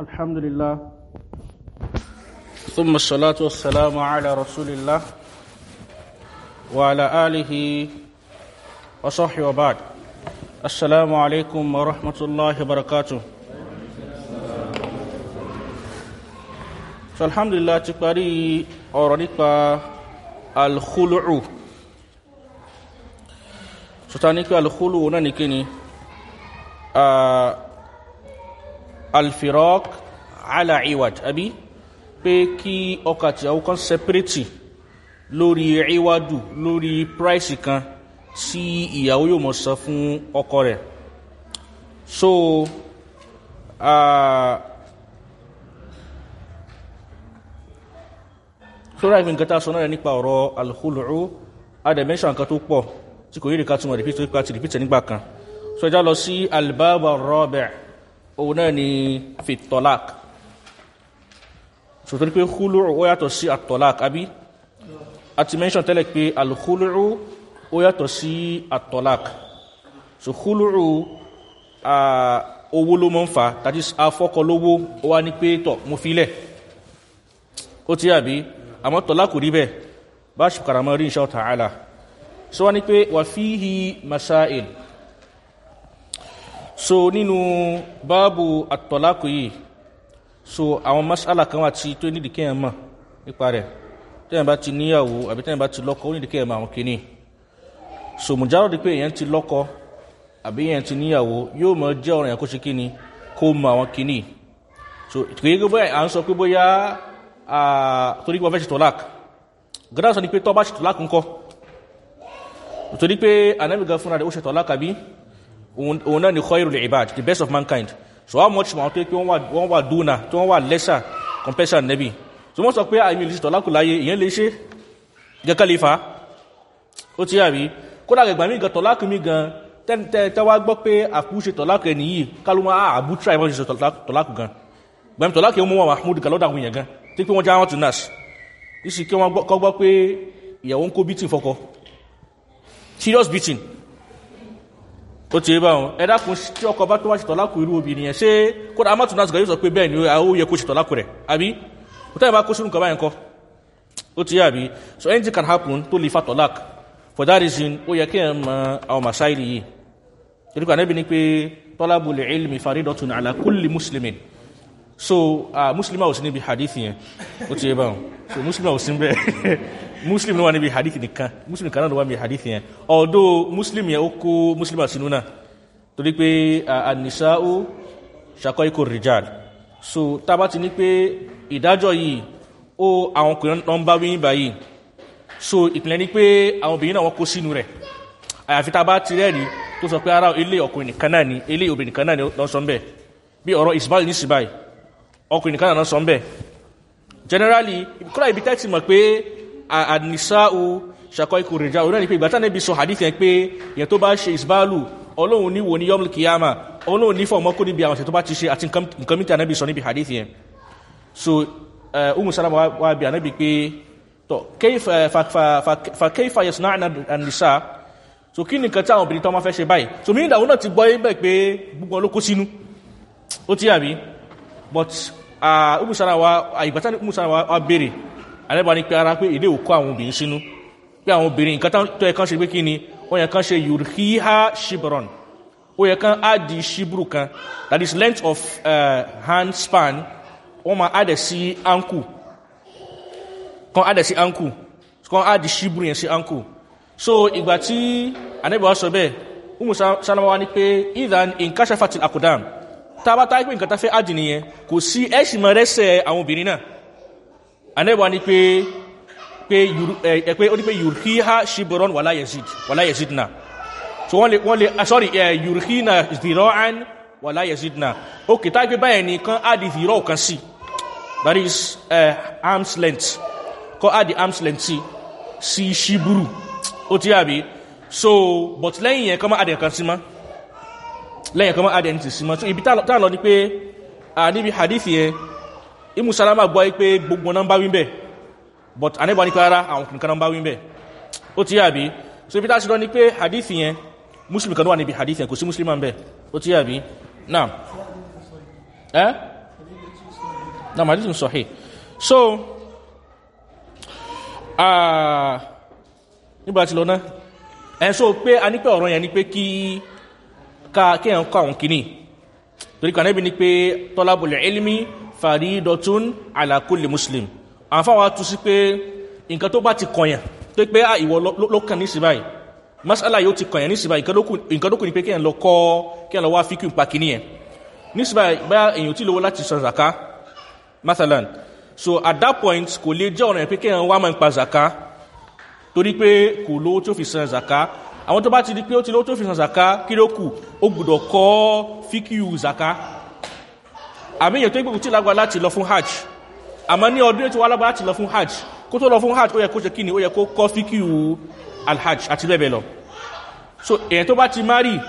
الحمد لله ثم الصلاة والسلام على رسول الله وعلى آله وصحبه وبعد السلام عليكم ورحمة الله وبركاته فالحمد لله تقري أورانيك الخلع سوتانيك الخلع نانيكيني آه alfirok ala iwad àbí pé kí ọkọ àti ìyàwó kan separate lórí iwadu lórí price kan tí ìyàwó yóò mọ̀ san fún ọkọ rẹ̀. So sọ́rọ̀ ìfẹ́ nǹkan tá a sọ náà nípa ọ̀rọ̀ alhulu adẹ̀mẹ́ṣà nǹkan tó pọ̀ tí kò yí rí ká túnmọ̀ repeat nígbà kan. So ẹjá lọ sí albaba robert òun náà ni fi tọ́lák so torí pé húlùrù ó yàtọ̀ sí àtọ́lák àbí? A ti mention tẹ́lẹ̀ pé alhúlùrù ó yàtọ̀ sí àtọ́lák so húlùrù owó ló mọ́ ń fa tàbí afọ́kọ lówó ó wá ní pé tọ̀ mo filẹ̀ ó ti àbí? Àmọ́ tọ́lák rí bẹ́ẹ̀. Bá ṣe kàràmọ́ rí iṣẹ́ ọ̀tàálà so wá ní pé wà fíhì masáìl so nínú báàbù àtọ̀lákò yìí so àwọn masala kan wà tí tó nídìí kéèyàn mọ̀ nípa rẹ̀. Tẹ́yàn bá ti níyàwó àbí tẹ́yàn bá ti lọ́kọ ó nídìí kéèyàn mọ̀ àwọn kìíní. So mùjáròdì pé èèyàn ti lọ́kọ àbí èèyàn ti níyàwó yóò mọ̀ jẹ́ ọ̀rọ̀ yẹn kó ṣe kíni kó mọ àwọn kìíní. So kìí gbé bóyá à ń sọ pé bóyá torí pé wọ́n fẹ́ ṣe tọ́lák gádà sọ ni pé tọ́ bá ṣe tọ́lák ńkọ́? Torí pé anábìgá fúnra rẹ̀ ó ṣe tọ́lák àbí òun náà ni khairul ibad the best of mankind. So how much tó pé wọ́n wà dúnà tí wọ́n wà lesser compassion nẹ́bí so wọ́n sọ pé àìmì ìlú tọ́lákù láyé ìyẹn lè ṣe. Gẹ́gẹ́ lè fa ó ti yàrí kódà gẹ̀gbà mí gan tọ́lákù mí gan tẹ́wà gbọ́ pé àkúṣe tọ́lákù ẹni yìí kálùmọ́ àbú try wọ́n ṣe tọ́lákù gan. Gbẹ̀mí tọ́lákù yẹn mú wọn mahmud gan lọ́dà àwọn èèyàn gan tí pé wọ́n já wọn tún nas ìsì kí wọ́n gbọ́ pé ìyàwó ń kó beating fọkọ. Serious beating ó ti bá wọn ẹ̀dá kun tí ọkọ̀ bá tó wá ṣètọ́lákù irú obìnrin yẹn ṣé kódà amátù náà yóò sọ pé bẹ́ẹ̀ ni ó yẹ kó ṣètọ́lákù rẹ̀ àbí? Kò tẹ́yìn bá kó sínú nǹkan báyìí kọ́ ó ti yá àbí? So anything can happen tó lè fa tọ́lák for that reason ó yẹ kí ẹ̀ mọ àwọn masáìlì yìí. Torí pé anábì ni pé tọ́lábù lè ilmi faridotun ala kulli muslimin. So muslim ò sí níbi hadith yẹn. Ó ti yẹ bá wọn so muslim ò sí muslim ló wà níbi hadith nìkan. Muslim kan náà ló wà hadith yẹn. Although muslim yẹn ó muslim àti nuna torí pé ṣakọ́ ikò rijal. So tábà ti ní pé ìdájọ́ yìí ó àwọn ọkùnrin náà ń bá wíyìn so ìpìlẹ̀ ní pé àwọn obìnrin náà wọ́n kó sínú rẹ̀. Àyàfi tábà ti rẹ́ẹ̀rí tó sọ pé ara ilé ọkùnrin nìkan náà ni ilé obìnrin nìkan náà ni lọ sọ bẹ́ẹ̀ bí ọ̀rọ̀ ismail ní síbáyì ọkùnrin nìkan náà sọ bẹ́ẹ̀ generally kúrò ibi tẹ́tì mọ̀ pé àdìsáù ṣàkọ́ ikú rìjà orí ẹni pé ìgbàtà níbi sọ hadith yẹn pé yẹn tó bá ṣe ìsbálù ọlọ́run ní wo ní yọmul kiyama ọlọ́run ní fọmọ́ kó níbi àwọn tó bá ti ṣe àti nǹkan níbi sọ níbi hadith yẹn. So umu salama wa bi anabi pé tọ keifa yẹsùn náà àdìsá so kí nìkan tí àwọn obìnrin tó máa fẹ́ ṣe báyìí? So mí ìdàwọn náà ti gbọ́ ó ti yàbí but umu salama wa wa alẹ́bàá ní pé ara pé èdè òkú àwọn obìnrin sínú. Pé àwọn obìnrin nǹkan tó ẹ̀kan ṣe pé kí ni ó yẹ kan ṣe yurhiha shibron. Ó yẹ kan add shibru kan. That is length of uh, hand span. Wọ́n ma add sí ankle. Kan add sí ankle. Kan add shibru yẹn sí ankle. So ìgbà tí anẹ́bàá sọ bẹ́ẹ̀ umu sanamawa ni pé either in kashafatil akudam tá a bá táyé pé nǹkan tá fẹ́ add nìyẹn kò sí anẹ́bà ní pé pé ó ní pé yurkiha shibiron wala yazid wala yazid na so wọ́n lè wọ́n lè sorry yurkina ziro'an wala yazid na ok tá gbé báyẹ̀ ní kan á di zero kan sí. That is uh, arms length. Kan á di arms length sí sí shiburu ó ti àbí so but lẹ́yìn yẹn kan má adẹ̀ kan sí mọ́. Lẹ́yìn kan má adẹ̀ ní ti sí mọ́. So ibi tá lọ ní pé níbi hadith yẹn imu salama gbọ́ pé gbogbo náà ń bá wí bẹ́ẹ̀. But anẹ́bọ̀ ní kára àwọn kìnnìkan náà ń bá wí bẹ́ẹ̀. Ó ti yàbí so ibi tá a ṣe lọ ní pé hadith yẹn muslim kan wà níbi hadith yẹn kò sí muslim bẹ́ẹ̀. Ó ti yàbí náà ẹ́? Na hadith sahih. So ah nígbà tí lọ náà? Ẹ̀ so pé a ní ọ̀rọ̀ yẹn ni pé kí kí ẹ̀ ń kọ́ àwọn kìíní. Torí kan níbi ni pé tọ́lábùlẹ̀ ilmi faridotun ala kulli muslim. Àwọn fáwọn atú sí pé nǹkan tó bá ti kọ̀yàn tó pé à ìwọ ló kàn ní sí báyìí. Masala yóò ti kọ̀yàn ní sí báyìí. Nǹkan tó kù ní pé ẹ̀ lọ kọ́ ẹ̀ lọ wá fíkì pa kìíní yẹn ní sí báyìí bá èèyàn tí lówó san zaka mathalan. So at that point kò lè jẹ́ yẹn pé ẹ̀ wá máa ń pa zaka torí pé kò lówó tó fi san zaka àwọn tó bá ti di pé ó ti lówó tó fi san zaka kí ló kù? Ó gbọ́dọ̀ kọ́ fíkìú zaka àmì èyàn tó gbogbo tí lágbà láti lọ fún hajj. Àmọ́ ní ọdún tí wà lágbà láti lọ fún hajj kó tó lọ fún hajj ó yẹ kó ṣe kíni ó yẹ kó kọ́ fíkìú alhajj àti bẹ́ẹ̀ lọ. So èyàn tó bá ti mari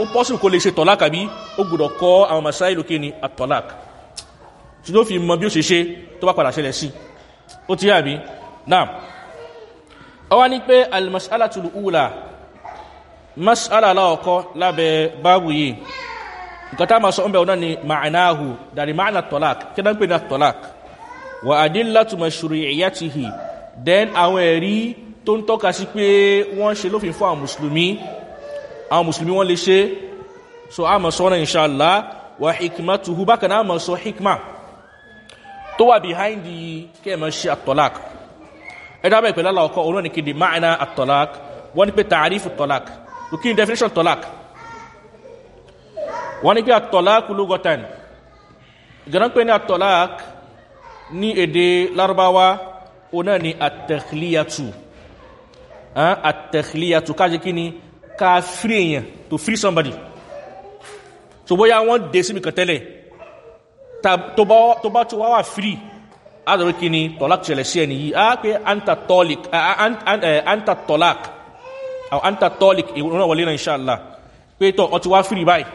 ó pọ́sùn kó lè ṣe tọ́lák àbí ó gbọ́dọ̀ kọ́ àwọn masáìlú kíni àtọ́lák tí ló fi mọ bí ó ṣe ṣe tó bá padà ṣẹlẹ̀ sí ó ti yàbí náà ọwá ní pé almasalatul ula masala aláwọ̀kọ́ lábẹ́ báàbù yìí nǹkan tá ma sọ ọ́nbẹ̀ ọ̀nà ni ma'anahu dari ma'ana tọ́lák kí náà ń pè ní tọ́lák wà adillatu mashru'iyyatihi. Then àwọn ẹ̀rí tó ń tọ́ka sí pé wọ́n ṣe lófin fún àwọn mùsùlùmí àwọn mùsùlùmí wọ́n lè so a mọ̀ sọ́nà inṣàlá wà hikmatuhu bákan náà mọ̀ sọ hikma tó wà behind the kí ẹ̀ mọ̀ ṣe àtọ́lák ẹ̀dá bẹ́ẹ̀ pẹ̀lú aláwọ̀kọ́ òun ní kéde máàna àtọ́lák wọ́n ní pé tààrífù tọ́lák lókè ní definition tọ́lák wọ́n ní pé àtọ́lák lógọ́tàn ìgbẹ̀rán pé ní àtọ́lák ní èdè lárúbáwá òun náà ní àtẹ̀kìlíyàtù àtẹ̀kìlíyàtù káàkiri kí ni? Ká free èèyàn to free somebody. So bóyá wọ́n dé síbi kan tẹ́lẹ̀ tó bá tó wá wà free adọ̀rọ̀ kí ni tọ́lák ṣẹlẹ̀ sí ẹni yìí a pé anta tọ́lik anta tọ́lák àwọn anta tọ́lik ìwọ̀n wọlé náà inṣàlá pé tọ́ ọ ti wá fìrí báyìí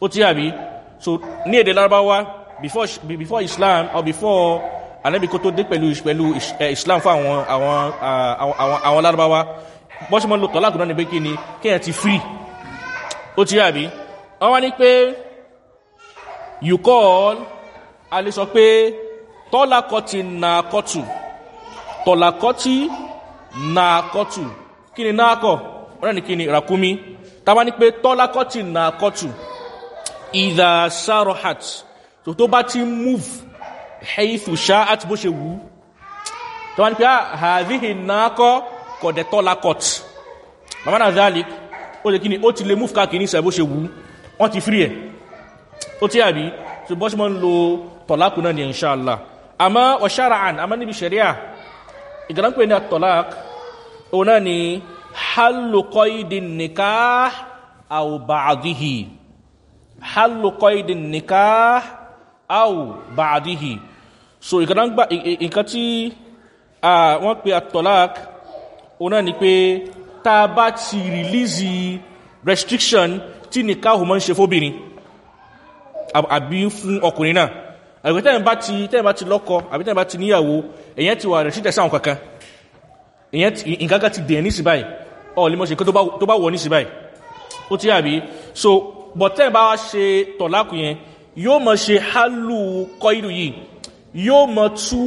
ó ti àbí so ní èdè larabawa before, before islam or before anabi kó tó dé pẹ̀lú pẹ̀lú islam fún àwọn àwọn àwọn larabawa bọ́ sí mọ́ lo tọ́lák náà ni pé kí ni kéèyàn ti free. Ó ti àbí wọ́n wá ní pé you call. A lè sọ pé tọ́lákọ́tì nàkọ́tù. Tọ́lákọ́tì nàkọ́tù. Kí ni náàkọ́ wọ́n ní kí ni rakumi tàbá ní pé tọ́lákọ́tì nàkọ́tù ìdá sarohat tó tó bá ti move haithu sha'at bó ṣe wú tàbá ní pé àhàdíhì náàkọ́ kọ̀dẹ̀ tọ́lákọ́t mama na zalik ó lè kí ni ó ti lè move káàkiri ìsẹ̀ bó ṣe wú wọ́n ti free ẹ̀. Ó tí àbí? Tó bọ́ sí mọ́ ń lo tọ́lákù náà ní inṣáàlá àmá ọ̀ṣára'an àmá níbi ṣẹ̀ríà ìgbàlápẹ̀ ní àtọ̀lák òun náà ni hallukọ́ ìdí nìká àwòbàdìhì hallukọ́ ìdí nìká àwòbàdìhì so ìkan tí wọ́n pe òun náà ni pé tá a bá ti rìlízi restriction tí nìká òun mọ́ ń ṣe fóbìnrin àbí fún ọkùnrin náà. Àgbẹ̀ tẹ́yìn bá ti tẹ́yìn bá ti lọ́kọ àbí tẹ́yìn bá ti níyàwó èyàn ti wà rẹ̀ sídẹ̀ sáwọn kankan. Èyàn ìgágá ti dẹ̀ ní sí báyìí. Ọ̀ lè mọ́ ṣe tó bá wọ ní sí báyìí. Ó ti àbí? So bọ̀ tẹ́yìn bá wá ṣe tọ̀láàkù yẹn yóò mọ̀ ṣe hálù kọ́ ìlú yìí yóò mọ̀ tú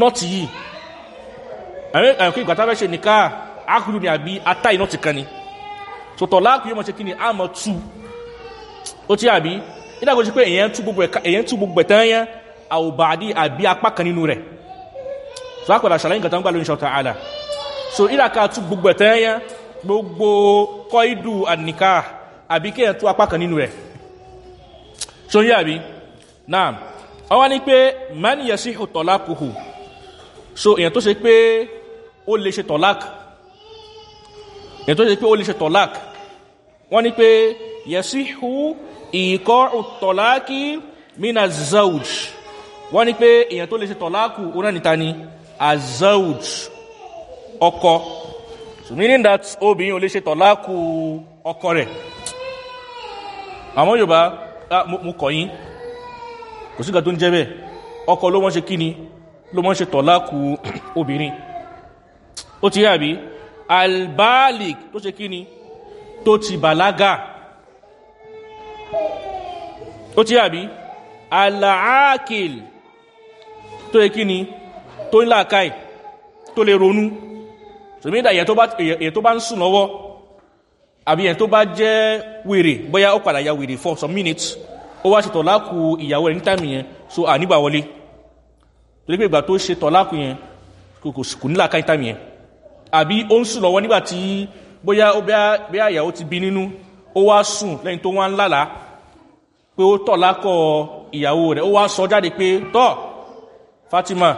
nọ́ọ̀tì yìí. Àmì ìgbà tá fẹ́ ṣe nìka ákùlù ni àbí ata iná ti kan ni. So tọ̀láàkù yóò mọ̀ ṣe kí ni? A mọ̀ tú. Ó ti àbí? Ìdàgbò sí pé èyàn tú gbogbo ẹ̀tàn yẹn àwòbàdí àbí apá kan nínú rẹ̀. So a kọ̀dà ṣàlàyé nǹkan gbà lórí ṣọ́ta àlà so ìdàkà tú gbogbo ẹ̀tàn yẹn gbogbo kọ́ ìdù àníká àbí kí èyàn tú apá kan nínú rẹ̀. So yí àbí? Náà ọwá ní pé man yẹ sí tọ́lákùhù so èyàn tó ṣe pé ó lè ṣe tọ́lák èyàn tó ṣe pé ó lè ṣe tọ́lák wọ́n ní pé yẹ sí hù ìkọ́ tọ̀láàkì mina zauj wọ́n ní pé èyàn tó lè ṣe tọ̀láàkù oná níta ni? Azauj ọkọ. So meaning that obìnrin ò lè ṣe tọ̀láàkù ọkọ rẹ̀ àwọn yorùbá mú kọ̀yìn kò sígbà tó ń jẹ́ bẹ́ẹ̀. Ọkọ ló mọ́ ṣe kíni ló mọ́ ṣe tọ̀láàkù obìnrin. Ó ti yàbí albalik tó ṣe kíni tó ti bàlágà. Ó ti àbí? Alaakil tó yẹ kí ni tó ń láàkáì tó lè ronú. Ṣòmídà èyẹ tó bá ń sùn lọ́wọ́ àbí èyẹ tó bá jẹ́ wèrè bóyá ó padà ya wèrè for some minutes ó wá ṣe tọ̀láàkù ìyàwó rẹ̀ ní táìmì yẹn so àníbà wọlé. Torí pé ìgbà tó ṣe tọ̀láàkù yẹn kò ní láàkáì táìmì yẹn. Àbí ó ń sùn lọ́wọ́ nígbà tí bóyá bóyá ìyàwó ti bí nínú ó wá sùn lẹ́yìn tó wá ń lálàá pé ó tọ̀ lákọ̀ ìyàwó rẹ̀ ó wá sọ jáde pé tọ́ fatima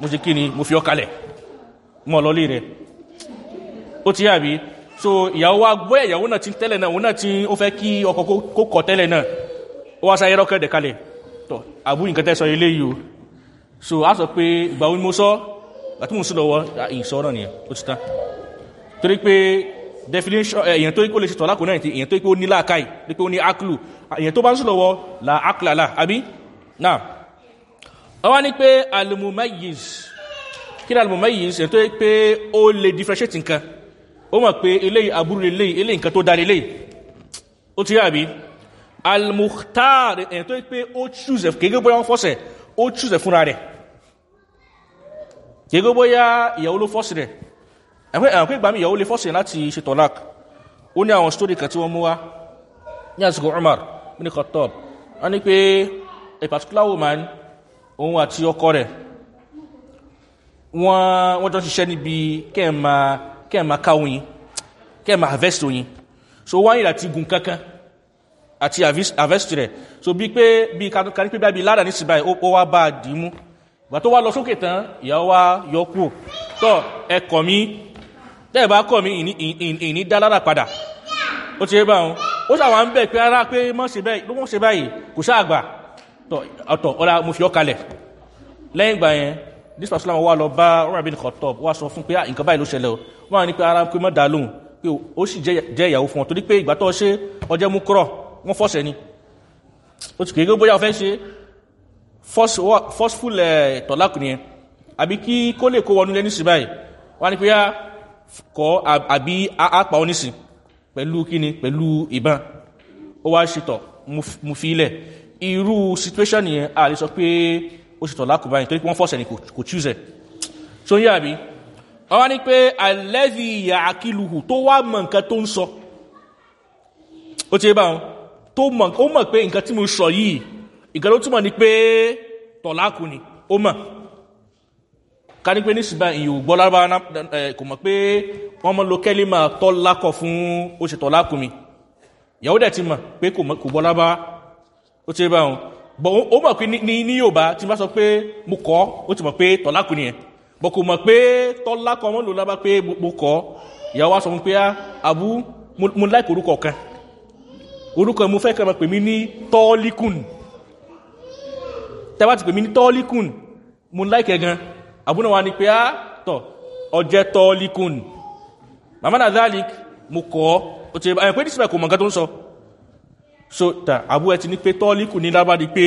mo ṣe kí ni? Mo fi ọkalẹ̀ mọ́ lọlé rẹ̀. Ó ti yàbí so ìyàwó wa gbọ́ ìyàwó náà ti tẹ́lẹ̀ náà òun náà ti ó fẹ́ kí ọkọ̀ kó kọ̀ tẹ́lẹ̀ náà. Ó wá sáyẹ́ rọ́kẹ́ dẹ̀ kalẹ̀. Tọ́ àbú nǹkan tẹ́ sọ ilé yìí o. So a sọ pé ìgbà wo ni mo sọ? Àti mo sọ lọ́wọ́ ìsọ náà nìyẹn ó ti tán. Torí pé definition èyàn tó kó lè ṣe tọ́lá kò náà èyàn tó kó ní láàkáì pé ó ní aklu èyàn tó bá ń sọ lọ́wọ́ la aklala àbí? Náà. Ọwá ní pé alimumayiz kí ni alimumayiz èyàn tó pé ó lè differentiate nǹkan ó mọ̀ pé eléyìí aburú eléyìí eléyìí nǹkan tó dára eléyìí. Ó ti rí àbí? Alimuhtar èyàn tó pé ó choose kéèké bóyá wọ́n fọ́sẹ̀ ó choose fúnra rẹ̀. Kéèké bóyá ìyàwó ló fọ́sẹ̀ rẹ̀. Ẹ̀wọ́n pé ìgbàmí ìyàwó lè fọ́sẹ̀ láti ṣe tọ́lák ó ní àwọn stórí kan tí wọ́n mú wá. Ní àsìkò umar ní kọtọ́b wọ́n ní pé a particular woman òun àti ọkọ rẹ̀ wọ́n jọ ṣiṣẹ́ níbi kẹ́ẹ̀mà ká oyin kẹ́ẹ̀mà harvest oyin so yìí láti gun kankan àti harvest rẹ̀. So bí pé bí kaní pé bí ládà ní síbáyì ó wá bá dì í mú. Ìgbà tó wá lọ sókè tán ìyàwó wá yọ kú tọ́ ẹkọ̀ mi tẹ́ẹ̀ bá kọ̀ mí ìní dá lára padà. Ó ti bá wọn. Ó sàwọn ń bẹ̀ pé ara pé mọ́ ṣe báyìí ló ṣe báyìí kò sáàgbà ọ̀tọ̀ ọ̀la mo fi ọ́ kalẹ̀. Lẹ́yìn ìgbà yẹn this person wà lọ bá ọ̀rọ̀ àbí nìkan tọ̀ sọ fún pé nǹkan báyìí ló ṣẹlẹ̀ o wọ́n ní pé ara pé mọ́ dá lóhùn. Pé ó sì jẹ́ ìyàwó fún ọ torí pé ìgbà tó ṣe ọjẹ́ mú kúrọ̀ wọ́n fọ́sẹ̀ ni. Ó ti kéèké bóyá fẹ́ ṣe forceful tọ̀lákùn yẹn. Àbí kí kó lè kó wọnú lẹ́ní sí báyìí. Wọ́n ní pé kọ́ àbí àpá onísìn pẹ̀lú kíni pẹ̀lú ìbọn. Ó wá ṣetọ̀ mú fi ilẹ̀ irú situation yẹn a lè sọ pé ó ṣetọ̀ lákùnbáyìn torí pé wọ́n fọ́sẹ̀ ni kò chúzẹ̀ tó ń yà bí wọ́n wá ní pé alẹ́bí ìyà àkílùhù tó wá mọ̀ nǹkan tó ń sọ. Ó ti bá wọn? Tó mọ̀ pé nǹkan tí mo sọ yìí nǹkan ló túmọ̀ ní pé tọ̀lákù ni. Ó mọ̀. Ká ní pé ní ṣùgbọ́n ìyò gbọ́ lára kò mọ̀ pé wọ́n mọ́ lo kẹ́lí máa tọ́ lákọ̀ fún ó ṣe tọ́ lákùnmi ìyàwó dẹ̀ ti mọ̀ pé kò gbọ́ lára ó ti bá wọn? Ó mọ̀ pé ní ní yóò bá sọ pé mo kọ́ ó ti mọ̀ pé tọ́ lákùnmi yẹn bọ̀ kò mọ̀ pé tọ́ lákọ̀ wọn lò lábá pé mo kọ́ ìyàwó wa sọ fún pé àbú mo láìkò orúkọ kan. Orúkọ mo fẹ́ kẹ́ mọ̀ pè mí ní tọ́ọ́líkùn tẹ́wá ti pè mí ní tọ́ọ́líkùn mo láìkẹ́ gan. Abúná wa ni pé á tọ̀ ọjẹ́ tọ́ọ́líkùn màmá náà dhalik mo kọ́ ó ti ẹ̀ pé ní síbẹ̀ kò mọ̀ nǹkan tó ń sọ. So ta abú ẹ ti ní pé tọ́ọ́líkùn ní lábàdí pé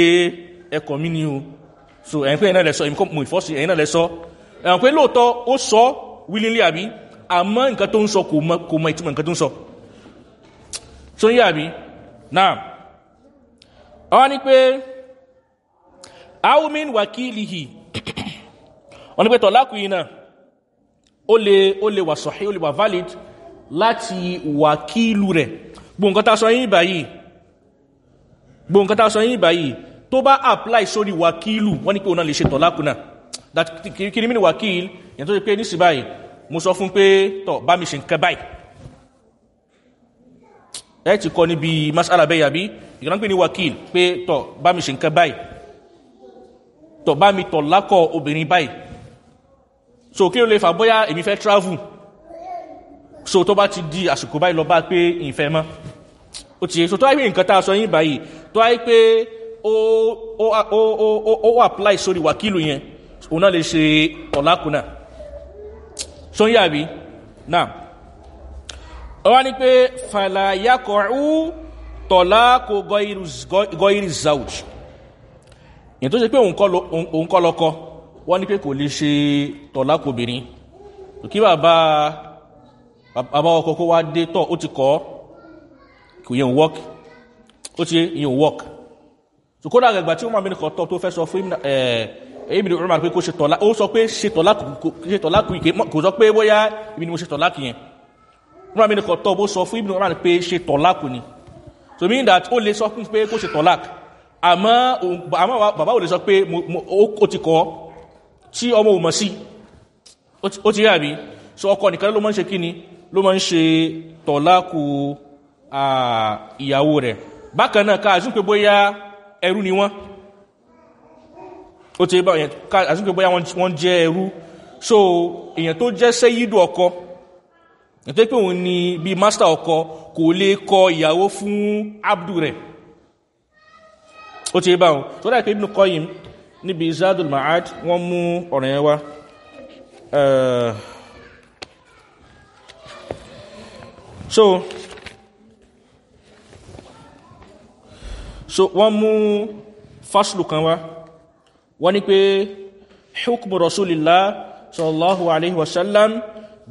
ẹkọ̀ mi ni o. So ẹ̀ pé ẹ̀nà lẹ sọ ìfọ́sí ẹ̀nà lẹ sọ ẹ̀ pé lóòótọ́ ó sọ willingly àbí? Àmọ́ nǹkan tó ń sọ kò mọ ìtumọ̀ nǹkan tó ń sọ. So ń yà àbí? Náà wọ́n ní pé aumin wakilihi? Wọ́n ní pé tọ̀lákù yìí náà ó lè ó lè wà sọ̀hí ó lè wà valid láti wàkílù rẹ̀. Gbóǹkan tá sọ yìí báyìí gbóǹkan tá sọ yìí báyìí tó bá apply sórí wàkílù wọ́n ní pé òun náà lè ṣe tọ̀lákù náà kìrì mí ni wàkíl yẹn tó ṣe pé nísì báyìí mo sọ fún pé tọ̀ bá mi ṣe nǹkan báyìí. Ẹ ti kọ níbi masala bẹ́ẹ̀ yàbí ìgbà pé ní wàkíl pé tọ̀ bá mi ṣe nǹkan báyìí. Tọ̀ bá mi tọ̀ lákọ̀ obìnrin báyìí. So kí ló lè fà bóyá èmi fẹ́ travel. So tó bá ti di àsìkò báyìí lọ bá pé ìfẹ́ mọ́. Ó ti so tó wáyé nǹkan tá a sọ yín báyìí tó wáyé pé ó ó ó ó ó apply sórí wàkílù yẹn òun náà lè ṣe tọ̀lákùnà so ń yàbí náà ó wá ní pé fàlàyàkọ̀ọ́ tọ̀lákò gọ́ìrì zawj. Ìyẹn tó ṣe pé òun kọ́ lọ́kọ́. Wọ́n ní pé kò lè ṣe tọ̀lákòbìnrin kí bàbá bàbá ọkọ̀ kó wá dé tọ́ ó ti kọ́. Kò yẹn work. Ó ti ìyẹn work. Kódà àgbà tí umar bin khattab tó fẹ́ sọ fún ibn umar pé kó ṣe tọ́lá ó sọ pé ṣe tọ́lá kù ìké kò sọ pé bóyá ibi ni mo ṣe tọ́lá kù yẹn. Umar bin khattab ó sọ fún ibn umar pé ṣe tọ́lá kù ni. So mean that ó lè sọ fún pé kó ṣe tọ́lá àmọ́ bàbá ò lè sọ pé ó ti kọ́ tí ọmọ ò mọ̀ sí. Ó ti rí àbí? So ọkọ nìkan ló máa ń ṣe kíni? Ló máa ń ṣe tọ́lá kù ìyàwó rẹ̀. Bákan náà ká àzún pé bóyá ẹrú ni wọ́n ó ti bá àzún pé bóyá wọ́n jẹ́ ẹrú. So èyàn tó jẹ́ sẹ́yídù ọkọ tó pé òun ni bí master ọkọ kò lè kọ ìyàwó fún abdu rẹ̀. Ó ti bá wọn. Tó dáa pé ibùn kọ́yìm níbi zadul ma'ad wọ́n mú ọ̀rọ̀ yẹn wá. So so wọ́n mú fásilù kan wá wọ́n ní pé hukmu rasulillah sallallahu alaihi wasallam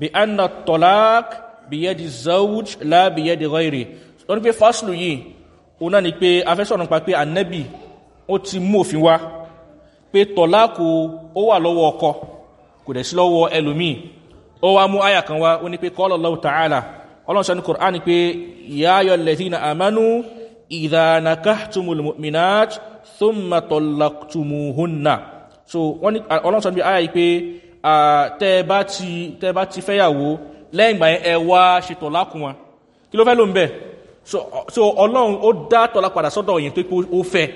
bi anna tolak bi yadi zawj la bi yadi ghairi wọ́n ní pé fásilù yìí òun náà ni pé afẹ́sọ̀rọ̀ pa pé annabi ó ti mú òfin wá pé tọ́láàkù ó wà lọ́wọ́ ọkọ kò dẹ̀ sí lọ́wọ́ ẹlòmíì. Ó wá mú àyà kan wá ó ní pé qala Allahu ta'ala. Ọlọ́run sọ ní Qur'an pé ya ayyuhal ladhina amanu idha nakahtumul mu'minat thumma talaqtumuhunna so wọ́n ní ọlọ́run sọ ní àyà yìí pé tẹ́ bá ti ti fẹ́yàwó lẹ́yìn ìgbà yẹn ẹ wá ṣe tọ́láàkù wọn. Kí ló fẹ́ ló ń bẹ̀? So ọlọ́run ó dá tọ́lá padà sọ́dọ̀ yẹn tó pé ó fẹ́.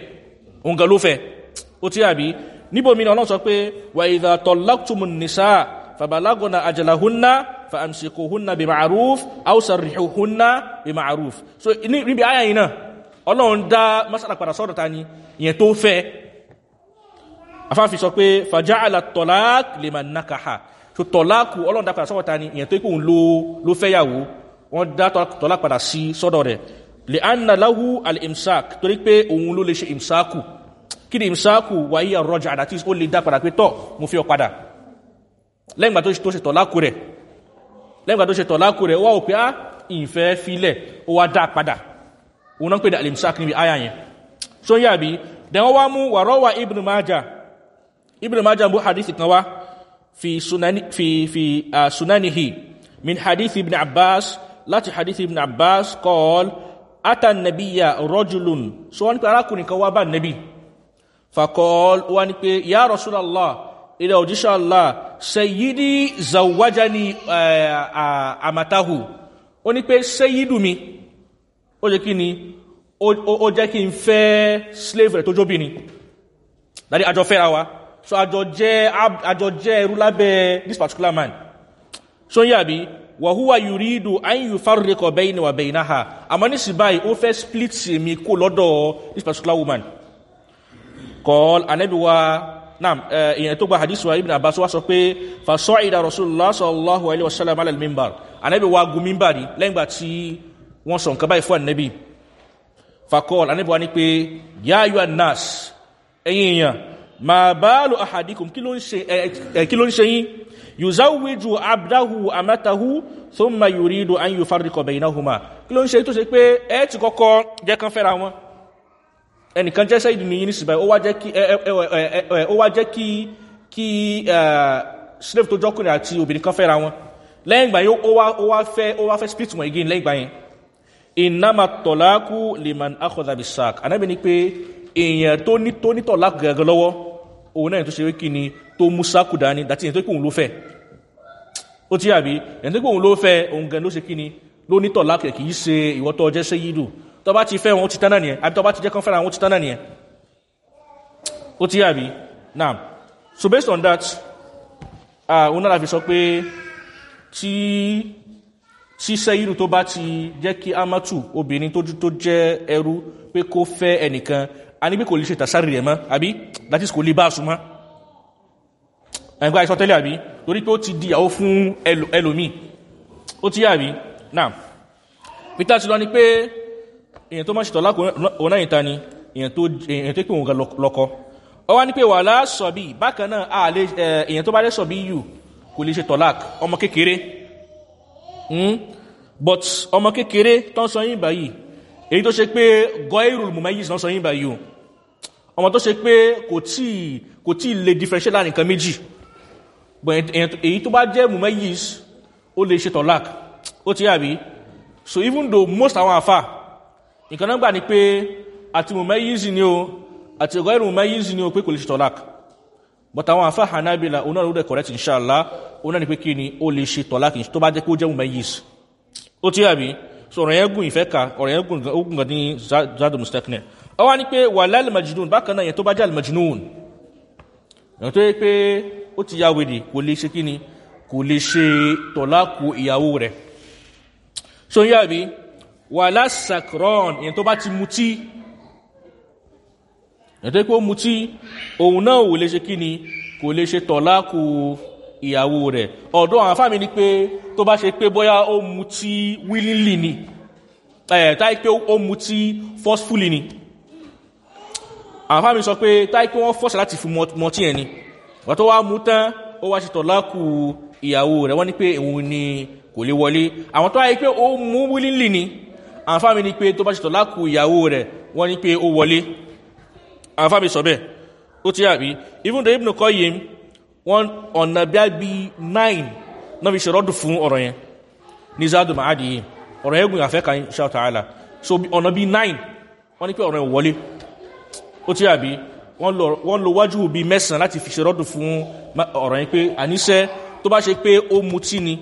Òun gan ló fẹ́. Ó tí àbí níbòmí ni ọlọ́run sọ pé wà ìdá tọ́láktùmù nìsá fàbàlágọ́nà bí ma'aruf áùsàrìhúnná bí ma'aruf so níbi ayà yìí náà ọlọ́run dá masala padà sọ́dọ̀ ta ni? Ìyẹn tó fẹ́. Afáfi sọ pé fàjáàlà tọ́lák lè máa nákàá so tọ́lákù ọlọ́run dá padà sọ́dọ̀ ta ni? Ìyẹn tó ikú ló fẹ́yàwó wọ́n dá tọ́lá padà sí sọ́dọ̀ rẹ̀. Lè anna láhú al-imsak torí pé òun ló lè ṣe imsaku. Kí ni imsaku? Wáyé àrọ́jà àdàtí ó lè dá padà pé tọ́ mo fi ọ padà. Tó ṣe tọ̀lákù rẹ̀. Lẹ́gbà tó ṣe tọ̀lákù rẹ̀ wá ò pé á ìfẹ́ filẹ̀. Ó wá dá padà òun náà pè ní al-imsak níbi àyà yẹn so yà bí dẹ̀wọ́n wá mú wàrọ́wà ibn maja ibn maja mú hadith kan wá fi sunani fi fi uh, sunanihi min hadith ibn abbas. Láti hadith ibn abbas kọ́ọ̀l ata nabiya rọ́julun so wọ́n ní pé arákùnrin kan wá bá nabi. Fakọ́ọ̀l wọ́n ní ya rasulallah ilẹ̀ òjíṣẹ́ allah sayyidi zawajani amatahu. Ó ní pé mi ó jẹ́ kí ni ó jẹ́ kí n fẹ́ slave rẹ̀ tó jóbi ni. Dáadé àjọ fẹ́ra wa. So àjọ jẹ́ àjọ jẹ́ ẹrú lábẹ́ this particular man. So yàbí wàhúwà yùrídù àyíyù fárúrékọ̀ bẹ́yìn wà bẹ́yìn náà àmọ́ ní síbáyì ó fẹ́ split mi kó lọ́dọ̀ this particular woman. Kọ́l anẹ́bí wa naam ìyẹn tó gba hadith wa ibn abbas wa sọ pé fasọ́ ìdá rasulullah sallallahu alayhi wa sallam alal mimbar anẹ́bí wa gun mimbari lẹ́yìn gbà tí wọ́n sọ nǹkan báyìí fún anẹ́bí fakọ́l anẹ́bí wa ní pé yáyọ anas ẹ̀yìn èèyàn ma báàlù ahadikum kí ló ń ṣe yín? Yùzáwíjù abdáhù àmátahù tó ma yùrídù an yù fárikọ̀ bẹ̀yìnáhùmá kí ló ń ṣe tó ṣe pé ẹ ti kọ́kọ́ jẹ́ kan fẹ́ra wọn. Ẹnìkan jẹ́ sẹ́ìdì ní yínísìbá ó wá jẹ́ kí slave tó jọ́kùnrin àti obìnrin kan fẹ́ra wọn. Lẹ́yìn ìgbà yẹn ó wá fẹ́ split wọn again lẹ́yìn ìgbà yẹn ìnáma tọ̀láàkù liman akọ̀dàbí sack anábì ni pé èèyàn tó ní tó ní tọ̀láàkù gẹ̀gẹ̀ lọ́wọ́ òun náà tó ṣe wíkí ni tó mú sáàkù dání dàtí èyàn tó kí òun ló fẹ́. Ó tí àbí? Èyàn tó kí òun ló fẹ́ òun gan ló ṣe kí ni ló ní tọ̀láàkù kìí ṣe ìwọ́tọ̀ ọjẹ́ ṣe yídù tó bá ti fẹ́ wọn ó ti tánà nìyẹn. Àbí tó ti jẹ́ kán fẹ́ra wọn ó ti tánà nìyẹn. Ó tí àbí? Now so based on that òun náà fi sọ pé tí tí sẹ́yìnù tó bá ti jẹ́ kí amatu obìnrin tó jẹ́ ẹrú pé kó fẹ́ ẹnìkan a ní bí kò lè ṣe tàṣàrí rẹ̀ mọ́ àbí? That is kò lè bá súnmọ́ ẹgbẹ́ àìsàn tẹ́lẹ̀ àbí? Torí pé ó ti dìyàwó fún ẹlòmí ó ti yà àbí? Náà peter ti lọ ni pé èyàn tó mọ́ ṣètọ̀ lákòóná ìta ni? Èyàn tó pè òun lọ́kọ́. Ọ wá ní pé wà lásọ̀bí bákan náà èyàn tó bá lẹ́ sọ̀bí yù kò lè ṣe tọ̀lák ọmọ kékeré but ọmọ kékeré tó ń sọ yín báyìí èyí tó ṣe pé gọ́ìrù mumayis náà sọ yín báyìí o. Ọmọ tó ṣe pé kò tí kò tí lè differentiate láàárín nǹkan méjì. Èyí tó bá jẹ́ mumayis ó lè ṣe tọ́lák ó ti yàbí so even though most àwọn àfà nǹkan náà gbà ní pé àti mumayis ni o àti gọ́ìrù mumayis ni o pé kò lè ṣe tọ́lák but àwọn àfà hanabila oná ló dẹ̀ correct inshallah. Oná ni pé kí ni ó lè ṣe tọ́lák tó bá jẹ́ pé ó jẹ́ mumayis ó ti yàbí so ọ̀rọ̀ yẹn gùn ìfẹ́ ka ọ̀rọ̀ yẹn gùn ogun gan ní zadu mustakne ọ wá ní pé wà láìlì majinun bákan náà yẹn tó bá jẹ́ almajinun yẹn tó yẹ pé ó ti ya wèdè kò lè ṣe kíni kò lè ṣe tọ̀láàkù ìyàwó rẹ̀. So ń yàbí wà lásàkron yẹn tó bá ti mutí yẹ pé ó mutí òun náà ò lè ṣe kíni kò lè ṣe tọ̀láàkù ìyàwó rẹ̀. Ọ̀dọ́ àwọn afámi ní pé tó bá ṣe pé bóyá ó mú tí willingly ni ẹ̀ táì pé ó mú tí forcefully ni. Àwọn afámi sọ pé táì pé wọ́n force láti fi mọtí ẹ̀ ni. Wọ́n tó wá mú tán ó wá ṣe tọ̀láàkù ìyàwó rẹ̀ wọ́n ní pé òun ni kò lè wọlé. Àwọn tó wáyé pé ó mú willingly ni àwọn afámi ní pé tó bá ṣe tọ̀láàkù ìyàwó rẹ̀ wọ́n ní pé ó wọlé àwọn afámi sọ bẹ́ẹ̀ ó ti àbí even though ibn Qayyim wọ́n ọ̀nà bí bí nine náà fi ṣe rọ́dù fún ọ̀rọ̀ yẹn. Ní zádù máàdì yìí ọ̀rọ̀ yẹn gùn àfẹ́ kan ṣáà tààlà so ọ̀nà bí nine wọ́n ní pé ọ̀rọ̀ yẹn wọlé. Ó tí àbí wọ́n lo wájú bí mẹ́sàn láti fi ṣe rọ́dù fún ọ̀rọ̀ yẹn pé àníṣẹ́ tó bá ṣe pé ó mutí ni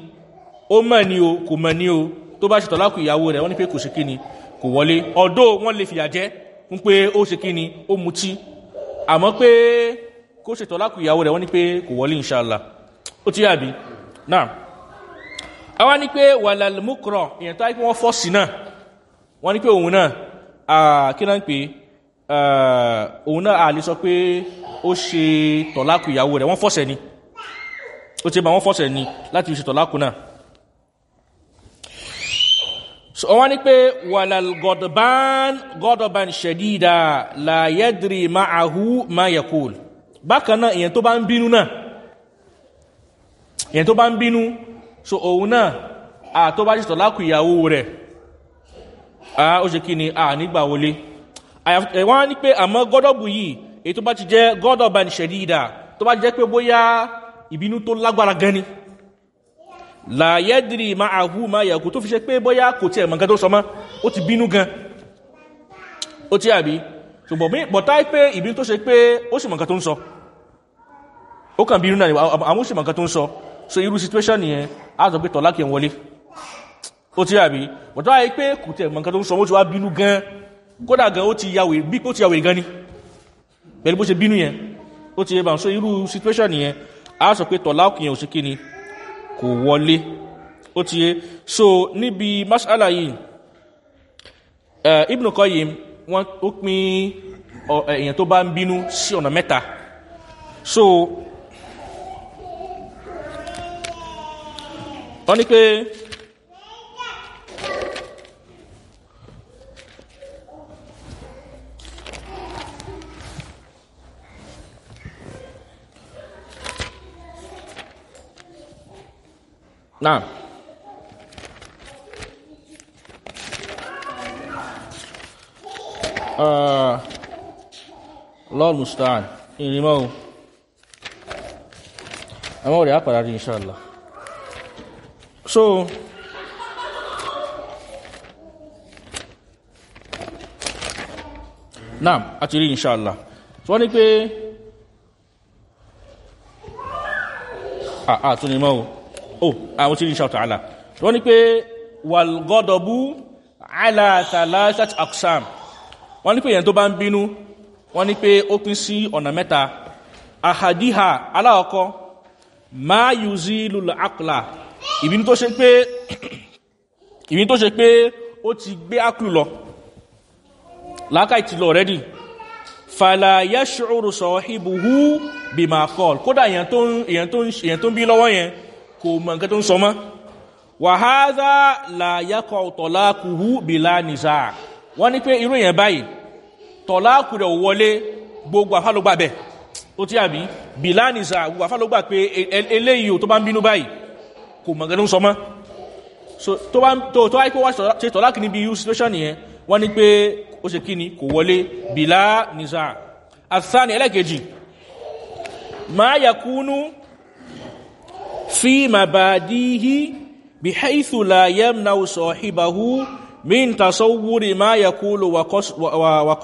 ó mọ̀ ní o kò mọ̀ ní o tó bá ṣe tọ́lákù ìyàwó rẹ̀ wọ́n ní pé kò ṣe kí ni kò wọlé. Ọ̀dọ́ wọ́n lè fìyà jẹ́ fún pé ó ṣe kí ni ó mutí. Àmọ́ pé kó ṣe tọ́lákù ìyàwó rẹ̀ wọ́n ní pé kò wọlé inṣàlá ó tí àbí? Náà àwọn ní pé wàlàlmùkọ̀rọ̀ èyàn tó wọ́n fọ́sì náà wọ́n ní pé òun náà kí náà ń pè òun náà àlè sọ pé ó ṣe tọ̀lákù ìyàwó rẹ̀ wọ́n fọ́sẹ̀ ni. Ó ti bá wọ́n fọ́sẹ̀ ni láti ṣe tọ̀lákù náà so wọ́n ní pé wàlàlgọ̀dọ̀bán gọ́dọ̀bán ṣẹ̀dídà láyẹ́dìrì máàhú máyẹ̀kùl bákan náà èyàn tó bá ń bínú náà èyàn tó bá ń bínú so òun náà à tó bá ṣètò lákù ìyàwó rẹ̀ à ó ṣe kí ni? À nígbà wọlé. Wọ́n ní pé àmọ́ gọ́dọ̀bù yìí èyí tó bá ti jẹ́ gọ́dọ̀bà ní ṣẹ̀dídà tó bá jẹ́ pé bóyá ìbínú tó lágbára gan ni làyẹ́dìrì máa àhú máa yàgò tó fi ṣe pé bóyá kò tí ẹ̀mọ̀ nǹkan tó sọ mọ́ ó ti bínú gan. Ó tí àbí? Ṣùgbọ́n bọ̀tá pé ìbínú tó ṣe pé ó sì mọ̀ nǹkan tó ń sọ. Ó kàn bínú náà ni àwọn ó sì mọ̀ nǹkan tó ń sọ. So irú situation nìyẹn a sọ pé tọ̀lá kí n wọlé. Ó tí àbí? Bọ̀tá pé kò tí ẹ̀mọ̀ nǹkan tó ń sọ ó ti wá bínú gan. Kódà gan ó ti yàwé bí ó ti yàwé gan ni. Pẹ̀lú bó ṣe bínú yẹn ó ti yẹ bá so irú situation nìyẹn a sọ pé tọ̀lá kì kí ni kò wọlé. Ó ti yé. So níbi masala yìí ibn Qayyim wọ́n ó pín èèyàn tó bá ń bínú sí ọ̀nà mẹ́ta. So wọ́n ní pé نعم آه الله المستعان يعني ما هو أما هو لأقل إن شاء الله so naam àti rí inshallah so wọ́n ní pé àà tó ní mọ́ o oh àwọn tí ní ṣàtọ̀ àlà wọ́n ní pé wàlgọ́dọ̀bú aláàtàlásàt aksam wọ́n ní pé èyàn tó bá ń bínú wọ́n ní pé ó pín sí ọ̀nà mẹ́ta. Àhàdíhà aláọ̀kọ́ máa yùzí lulọ̀ akùlà ìbínú tó ṣe pé ìbínú tó ó ti gbé ákùlù lọ. Lákàí ti lọ rẹ́dì fàlàyé ṣòro sọ̀hìbùhú kọ́ kódà èyàn tó ń bí lọ́wọ́ yẹn kò mọ̀ nǹkan tó ń sọ mọ́. Wàhálà làyàkọ̀ tọ̀láàkùhù bìlá nìsà wọ́n ní pé irú èèyàn báyìí tọ̀láàkù rẹ̀ wọlé gbogbo àfálógbà bẹ̀ ó tí àbí bìlá nìsà gbogbo àfálógbà pé eléyìí tó bá ń bínú báyìí kò mọ̀ nǹkan tó ń sọ mọ́. Tó wáyé pé wá ṣe tọ̀láàkù níbi irú situation yẹn wọ́n ní pé ó ṣe kí ni kò wọlé. Bìlá nìza àtàní ẹlẹ́kejì máa yakúnú fi màbàdíhí bí haithu la yamna sahibahu min tasawwuri ma yakulu wa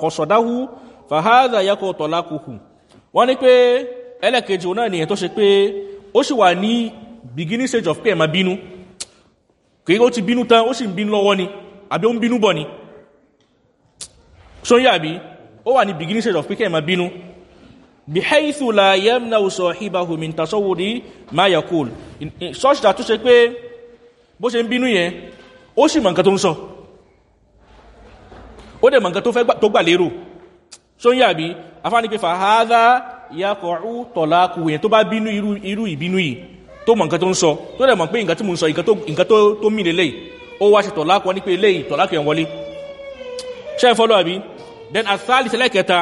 qasadahu fa hadha yako talaquhu. Wọ́n ní pé ẹlẹ́kejì náà nìyẹn tó ṣe pé ó sì beginning stage of pé ẹ̀mà bínú. Kìí ó ti bínú tán ó sì ń bínú lọ́wọ́ ni àbí ó ń bínú bọ̀ ni. So yà bí ó wà ní beginning stage of pé ẹ̀mà bínú bí haithu la yamna sahibahu min tasawwuri ma yakul such that tó ṣe pé bó ṣe ń bínú yẹn ó sì mọ̀ nǹkan tó ń sọ. Ó dẹ̀ mọ̀ nǹkan tó gbà lérò. So yà bí? Afáni pé fàhádá yakọ̀ọ́rù tọ̀láàkù èyàn tó bá bínú irú ìbínú yìí tó mọ̀ nǹkan tó ń sọ tó dẹ̀ mọ̀ pé nǹkan tí mo ń sọ nǹkan tó mì lélẹ̀ ó wá ṣe tọ̀láàkù wọn ní pé eléyìí tọ̀láàkù yẹn wọlé. Ṣe ń fọ́lọ́ àbí? Then àtàlì tẹ́lẹ̀ kẹta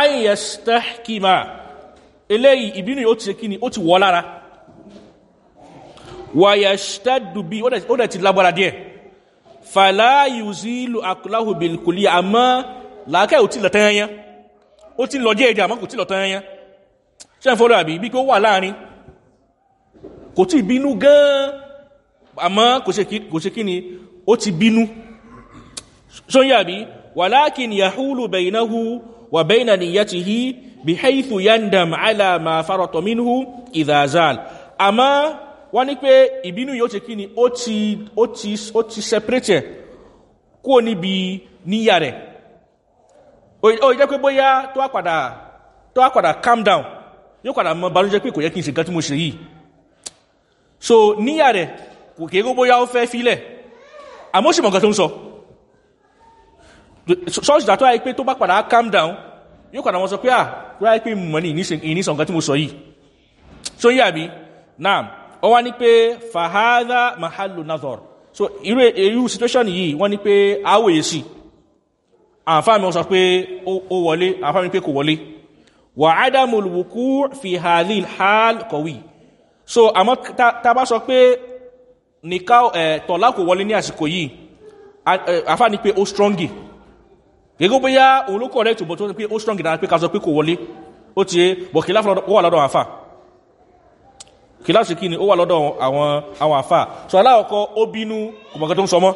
ayẹ̀stẹ́kìmá eléyìí ìbínú ó ti ṣe kíni ó ti wọ́ lára. Wàyẹ̀stẹ́dùbí ó dẹ̀ ti lágbára díẹ̀. Fàlàyùzílù àkùláhùbìlkùlì àmọ́ làákẹ́ ò tí lọ tẹ́yẹn ó tí lọ jẹ́ ẹjẹ́ àmọ́ kò tí lọ tẹ́yẹn ṣe ń fọ́lọ̀ àbí? Bí kí ó wà láàárín. Kò tí bínú gan àmọ́ kò ṣe kí ni? Ó ti bínú. Ṣó ń yàbí wà láàkín yahulu bẹ̀yìnahu bẹ̀yìnà níyàtìhí bí haithu yandam ala ma farọ̀tọ̀ minhu ìdázal àmọ́ wọ́n ní pé ìbínú yóò ṣe kí ni ó ti separate kó níbi níyà rẹ̀. Ó jẹ́ pé bóyá tó wá padà tó wá calm down yóò padà mọ balóúnjẹ́ pé kò yẹ kí n ṣe nǹkan tí mo ṣe yìí. So níyà rẹ̀ kò kéèkó bóyá ó fẹ́ fílẹ̀ àmọ́ sì mọ̀ sọ ṣọ́ọ̀ṣì dàtọ́ àyè pé tó bá padà calm down yóò padà wọ́n sọ pé ah tó wáyé pé mọ̀ ní ìníṣọ̀ nǹkan tí mo sọ yìí. So yíyà bí náà ó wá ní pé fahadha mahalu nazar so irú irú situation yìí wọ́n ní pé àwòye sí àǹfààní wọ́n sọ pé ó wọlé àǹfààní pé kò wọlé. Wà ádámù lùwùkú fi hadhi hal kọ̀wí so àmọ́ ta bá sọ pé nìka tọ̀lá kò wọlé ní àsìkò yìí àǹfààní pé ó strongi gẹ́gẹ́ bóyá òun ló correct bọ̀ tó pé ó strongi dára pé ká sọ pé kò wọlé. Ó ti bọ̀ kí láfọ́ wà lọ́dọ̀ àfà kí láti kí ni ó wà lọ́dọ̀ àwọn àwọn àfà so aláwọ̀kọ́ ó bínú kò mọ̀kẹ́ tó ń sọ mọ́.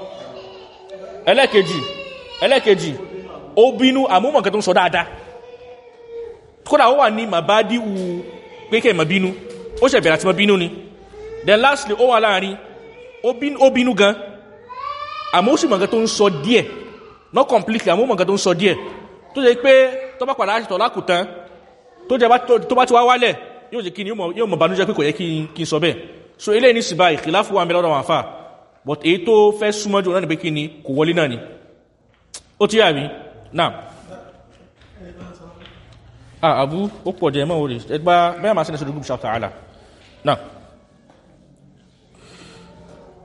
Ẹlẹ́kejì ẹlẹ́kejì ó bínú àmúmọ̀kẹ́ tó ń sọ dáadáa. Kódà ni. Then lastly ó wà láàárín ó bínú gan. Àmọ́ ó sì sọ not completely àmọ́ mọ̀kẹ́ tó ń sọ díẹ̀. Tó jẹ́ pé tó bá padà àṣìtọ̀ lákùtán tó bá ti wá wálẹ̀ yóò jẹ́ kí ni yóò mọ̀ bánújẹ́ pé kò yẹ kí n sọ bẹ́ẹ̀. So eléyìí ní síbá ìkìláfù wà mẹ́lọ́dọ̀ wọn àfà. But èyí tó fẹ́ súnmọ́ jù náà ni pé kí ni kò wọlé náà ni. Ó ti yà mí náà ah abu ó pọ̀ jẹ́ mọ́ orí ẹgbà bẹ́ẹ̀ máa sẹ́nẹ̀ sí group chapter ala náà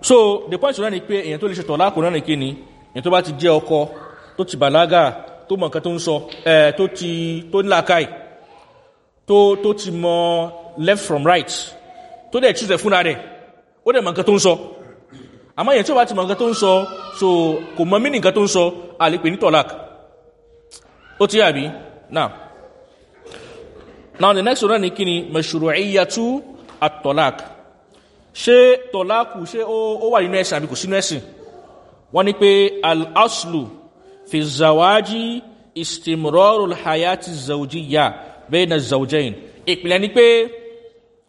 so the point náà ni pé èyàn tó lè ṣe tọ̀lá kò náà ni kí ni èyàn tó bá ti jẹ́ ọkọ tó ti bàlágà tó mọ̀ nǹkan tó ń sọ tó ti tó ní làákàì tó tó ti mọ left from right tó dẹ̀ choose fúnra rẹ̀ ó dẹ̀ mọ̀ nǹkan tó ń sọ. Àmọ́ èyàn tí ó bá ti mọ̀ nǹkan tó ń sọ so kò mọ̀ mí nǹkan tó ń sọ àlepè ní tọ̀lák ó ti yàbí now now the next one ni kí ni? Mashru'iyyatu at-talaq ṣé tọ̀láàkù ṣé ó wà nínú ẹ̀sìn àbí kò sínú ẹ̀sìn wọ́n ní pé al-aslu fi zawaji istimraru al-hayati zawjiyya bayna az-zawjayn ìpìlẹ̀ ni pé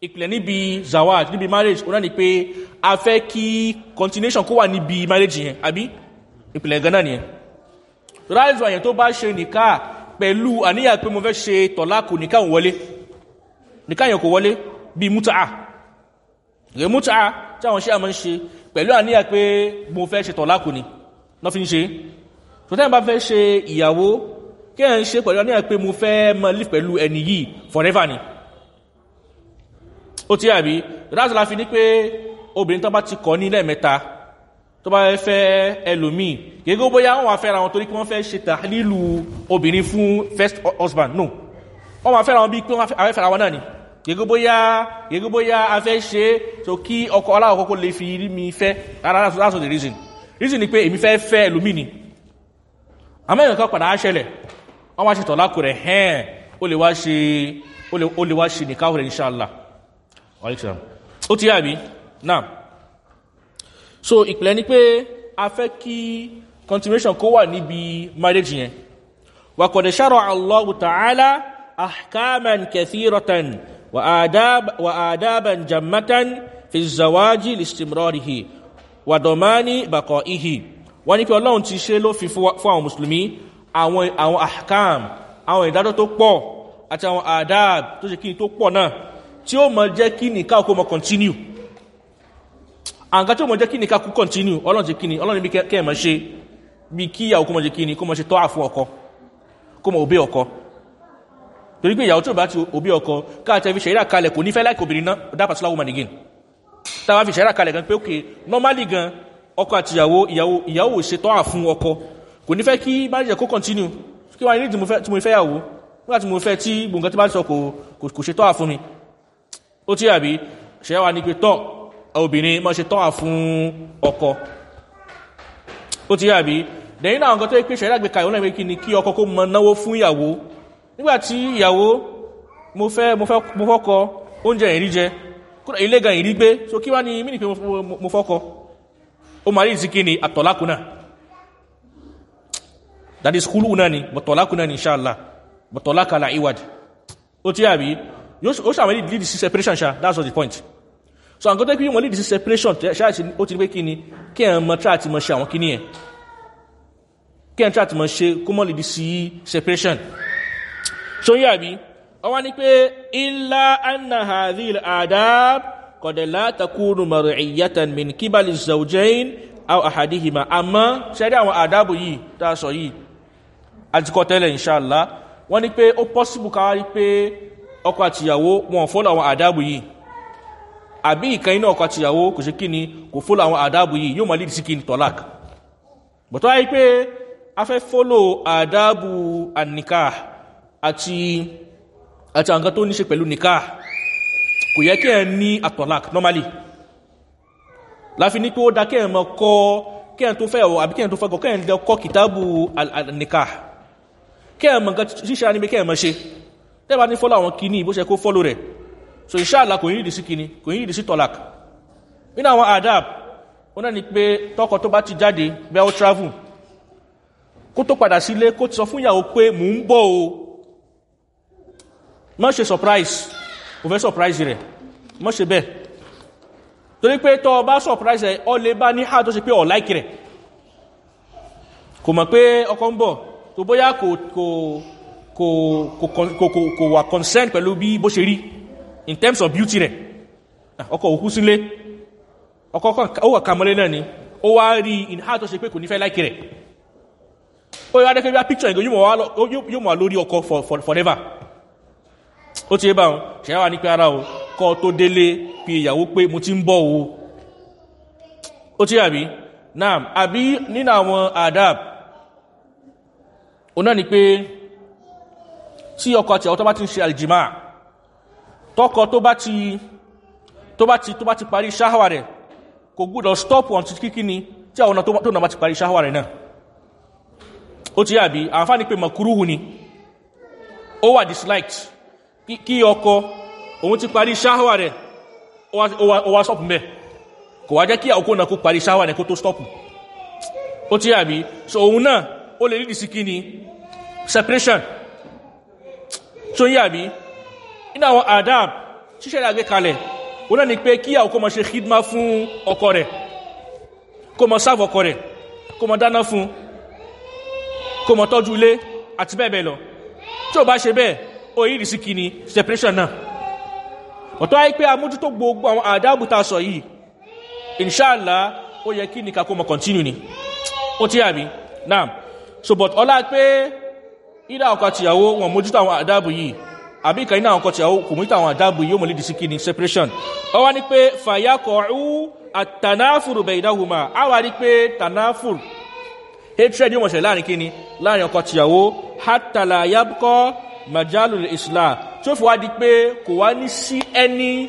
ìpìlẹ̀ níbi zawaj níbi marriage ó náà ni pé a fẹ́ kí continuation kó wà níbi marriage yẹn àbí? Ìpìlẹ̀ gan náà nìyẹn. Ráìzù àyẹ̀ tó bá ṣe nìká pẹ̀lú àníyàn pé mo fẹ́ ṣe tọ̀láàkù nìká ò wọlé. Nìká yẹn kò wọlé. Bí mútàá rẹ̀ mútàá tí àwọn ṣe àmọ́ ń ṣe pẹ̀lú àníyàn pé mo fẹ́ ṣe tọ̀láàkù ni lọ́ fi ń ṣe. Tó tẹ́ bá fẹ́ ṣe ìyàwó kí ẹ̀ ń ṣe pẹ̀lú àníyàn pé mo fẹ́ mọ́ live pẹ̀lú ẹni yìí forever ni. Ó ti àbí? Ráìzù la fi ní pé obìnrin tó bá ti kọ́ ní lẹ́ẹ̀mẹ́ta tó bá fẹ́ ẹlòmíì gẹ́gẹ́ bóyá wọ́n wá fẹ́ra wọn torí kí wọ́n fẹ́ ṣe tàhílù obìnrin fún first husband no. Wọ́n wá fẹ́ra wọn bí pé wọ́n fẹ́ra wọn náà ni yege bóyá yege bóyá a fẹ́ ṣe so kí ọkọ aláwọ̀ kọ́kọ́ lè fi rí mi fẹ́. Rárá that's not the reason. Reason ni pé èmi fẹ́ fẹ́ ẹlòmíì ni. Amẹ́rin kan padà á ṣẹlẹ̀. Wọ́n wá ṣe tọ̀lá kò rẹ̀ hẹ́ẹ̀ ó lè wá ṣe ó lè wá ṣe nìkan rẹ̀ inṣàlá ó ti yá mi? Náà so ìpìlẹ̀ ni pé a fẹ́ kí continuation kó wà níbi marriage yẹn. Wàkọ̀dẹ̀ ṣàrọ̀ allah ta'ala ahkaman kẹsìrọ̀tàn وآداب وآدابا جمة في الزواج لاستمراره وضمان بقائه wọ́n ní pé ọlọ́run ti ṣe lófin fún àwọn mùsùlùmí àwọn àwọn ahkam àwọn ìdájọ́ tó pọ̀ àti àwọn adab tó ṣe kí ní tó pọ̀ náà tí ó mọ̀ jẹ́ kí nìká kó mọ̀ continue àǹkà tí ó mọ̀ jẹ́ kí nìká kó continue ọlọ́run ti kí ni ọlọ́run bí kẹ́ mọ̀ ṣe bí kí ìyàwó kó mọ̀ jẹ́ kí ni kó mọ̀ ṣe tọ́ àfún ọkọ kó mọ̀ òbí ọkọ torí pé ìyàwó tó bá ti òbí ọkọ káàtẹ́ fi ṣẹ̀yà kalẹ̀ kò ní fẹ́ láìkò obìnrin náà that particular woman again táwa fi ṣẹ̀yà kalẹ̀ gan pé okay normally gan ọkọ àti ìyàwó ìyàwó ìyàwó ṣe tọ́ àfún ọkọ. Kò ní fẹ́ kí jẹ́ kó continue. Kí wọ́n ní tí mo fẹ́ yàwó? Nígbà tí mo fẹ́ tí gbogbo tí bá sọ kò ṣe tọ́ àfún mi. Ó tí àbí ṣẹ̀yà wa ní pé tọ́ obìnrin mọ́ ṣe tọ́ àfún ọkọ. Ó tí àbí lẹ́yìn náà nǹkan tó pé ṣẹ̀dá gbé kàyọ̀ náà kí ni kí ọkọ kó mọ náwó fún ìyàwó nígbà tí ìyàwó mo fẹ́ mo fẹ́ mo fọ́kọ oúnjẹ ìrí jẹ. Ilé ìrí gbé. So kí wá ní mí ní mo fọ́kọ? Ó máa rí ìsí kí ni? Àtọ̀lákù náà. That is kúlù náà ni bọ̀tọ̀lákù náà ni bọ̀tọ̀lákà la iwad. Ó tí àbí ó sàmì lead sí separation ṣá. That's what the point. So nǹkan tó pé wọ́n lead sí separation ṣáà ó ti pé kí ni? Kí ẹ̀ mọ try àti mọ ṣe àwọn kí ni ẹ̀ kí ẹ̀ try àti mọ ṣe kó mọ́ di sí separation so yà bí ọwá ní pé ilá anna hadhil adab kọ̀dẹ̀lá takunu mar'iyyatan min kíbali zaujain aw ahadihima. Àmọ́ ṣẹ́rí àwọn àdábò yìí tá a sọ yìí? Àti kọ́ tẹ́lẹ̀ inṣàlá wọ́n ní pé ó pọ́síbù ká rí pé ọkọ àtìyàwó wọn fọ́lọ̀ àwọn àdábò yìí. Àbí ìkan iná ọkọ àtìyàwó kò ṣe kí ni kò fọ́lọ̀ àwọn àdábò yìí yóò mọ̀ lídìí sí kí ni tọ́lák. Bọ̀tọ́ wáyé pé a fẹ́ fọ́lọ̀ àdábò àníkà àti àti àwọn tó ní ṣe pẹ̀lú nìká kò yẹ kí ẹ ní àtọ̀lák normally. Láfi ní pé ó dá kí ẹ mọ́ kọ́ kí ẹ tó fẹ́ ọ̀ àbí kí ẹ tó fẹ́ kọ́ kí ẹ kọ́ kìtàbù nìká kí ẹ mọ̀ nǹkan ṣíṣe ní kí ẹ mọ̀ ṣe. Tẹ́bà ní fọ́lọ̀ àwọn kìíní bó ṣe kó fọ́lọ̀ rẹ̀. So inshallah kò yí ìdí sí kìíní kò yí ìdí sí tọ̀lák nínú àwọn adab ó náà ni pé tọkọ tó bá ti jáde bẹ́ẹ̀ ó travel kó tó padà sílé kó ti sọ fún ìyàwó pé mò ń bọ̀ o mọ́ ṣe surprise. O fẹ́ surprise rẹ̀. Mọ́ ṣe bẹ́ẹ̀. Torí pé tọ́ bá surprise rẹ̀ ọ lè bá ní ha tó ṣe pé ọ̀ láìkì rẹ̀. Kò mọ̀ pé ọkọ̀ ń bọ̀ tó bóyá kò kò kò kò kò kò wà concern pẹ̀lú bí bó ṣe rí in terms of beauty rẹ̀. Ọkọ̀ òkú sílé. Ọkọ̀ ó wà kàmọ́lé náà ni. Ó wá rí in ha tó ṣe pé kò ní fẹ́ láìkì rẹ̀. Ó yá dẹ́kẹ́ bí a picture yóò mọ̀ lórí ọkọ̀ for forever ó ti bá wọn ṣẹ́wà ní pé ara o kọ́ tó délé fi ìyàwó pé mo ti ń bọ́ o. Ó ti àbí? Náà àbí nínú àwọn adab náà ni pé tí ọkọ̀ àti àwọn tó bá ti ń ṣe aljima tọ́kọ tó bá ti tó bá ti tó bá ti parí ṣáhàwà rẹ̀ kò gbúdọ̀ stop on ti kíkí ni tí àwọn tó náà bá ti parí ṣáhàwà rẹ̀ náà. Ó ti àbí? Àǹfààní pé makuruhu ni. Ó wà disliked kí ọkọ òun ti parí ṣáhàwà rẹ̀ ó wá stop mẹ́ kò wá jẹ́ kí àkókò náà kó parí ṣáhàwà rẹ̀ kó tó stop. Ó ti àbí so òun náà ó lè rídì sí kí ni? Separation. So yí àbí iná àwọn adab ṣíṣẹ́ ìdàgbé kalẹ̀ òun náà ni pé kí àkókò mọ̀ ṣe khidma fún ọkọ rẹ̀ kó mọ̀ sáàfù ọkọ rẹ̀ kó mọ̀ dáná fún kó mọ̀ tọ́jú ilé àti bẹ́ẹ̀ bẹ́ẹ̀ lọ. Tí ò bá ṣe bẹ́ẹ̀ yìí sí kìíní separation náà. Ọ̀tọ́ ayé pé amójútó gbogbo àwọn àdábùta sọ yìí. Inṣáàlá ó yẹ kí ní kakó mọ̀ continue ni. Ó tí àbí náà so but ọlá pé ìdá ọkọ̀ tìyàwó wọn mójútó àwọn àdábù yìí àbí ìkà iná ọkọ̀ tìyàwó kò mójútó àwọn àdábù yìí ó mọ̀ lédìí sí kìíní separation. Ọ wá ní pé fàyàkọ̀ọ́rù àtànáfùrù bẹ̀ ìdáhùmá á wá rí pé tànáfùrù hatred yóò mọ̀ ṣẹ̀ láàárín kíni láàárín ọkọ̀ tìyàwó hátàlà yábùkọ́ majalul islam tí ó fi wá di pé kò wá ní sí any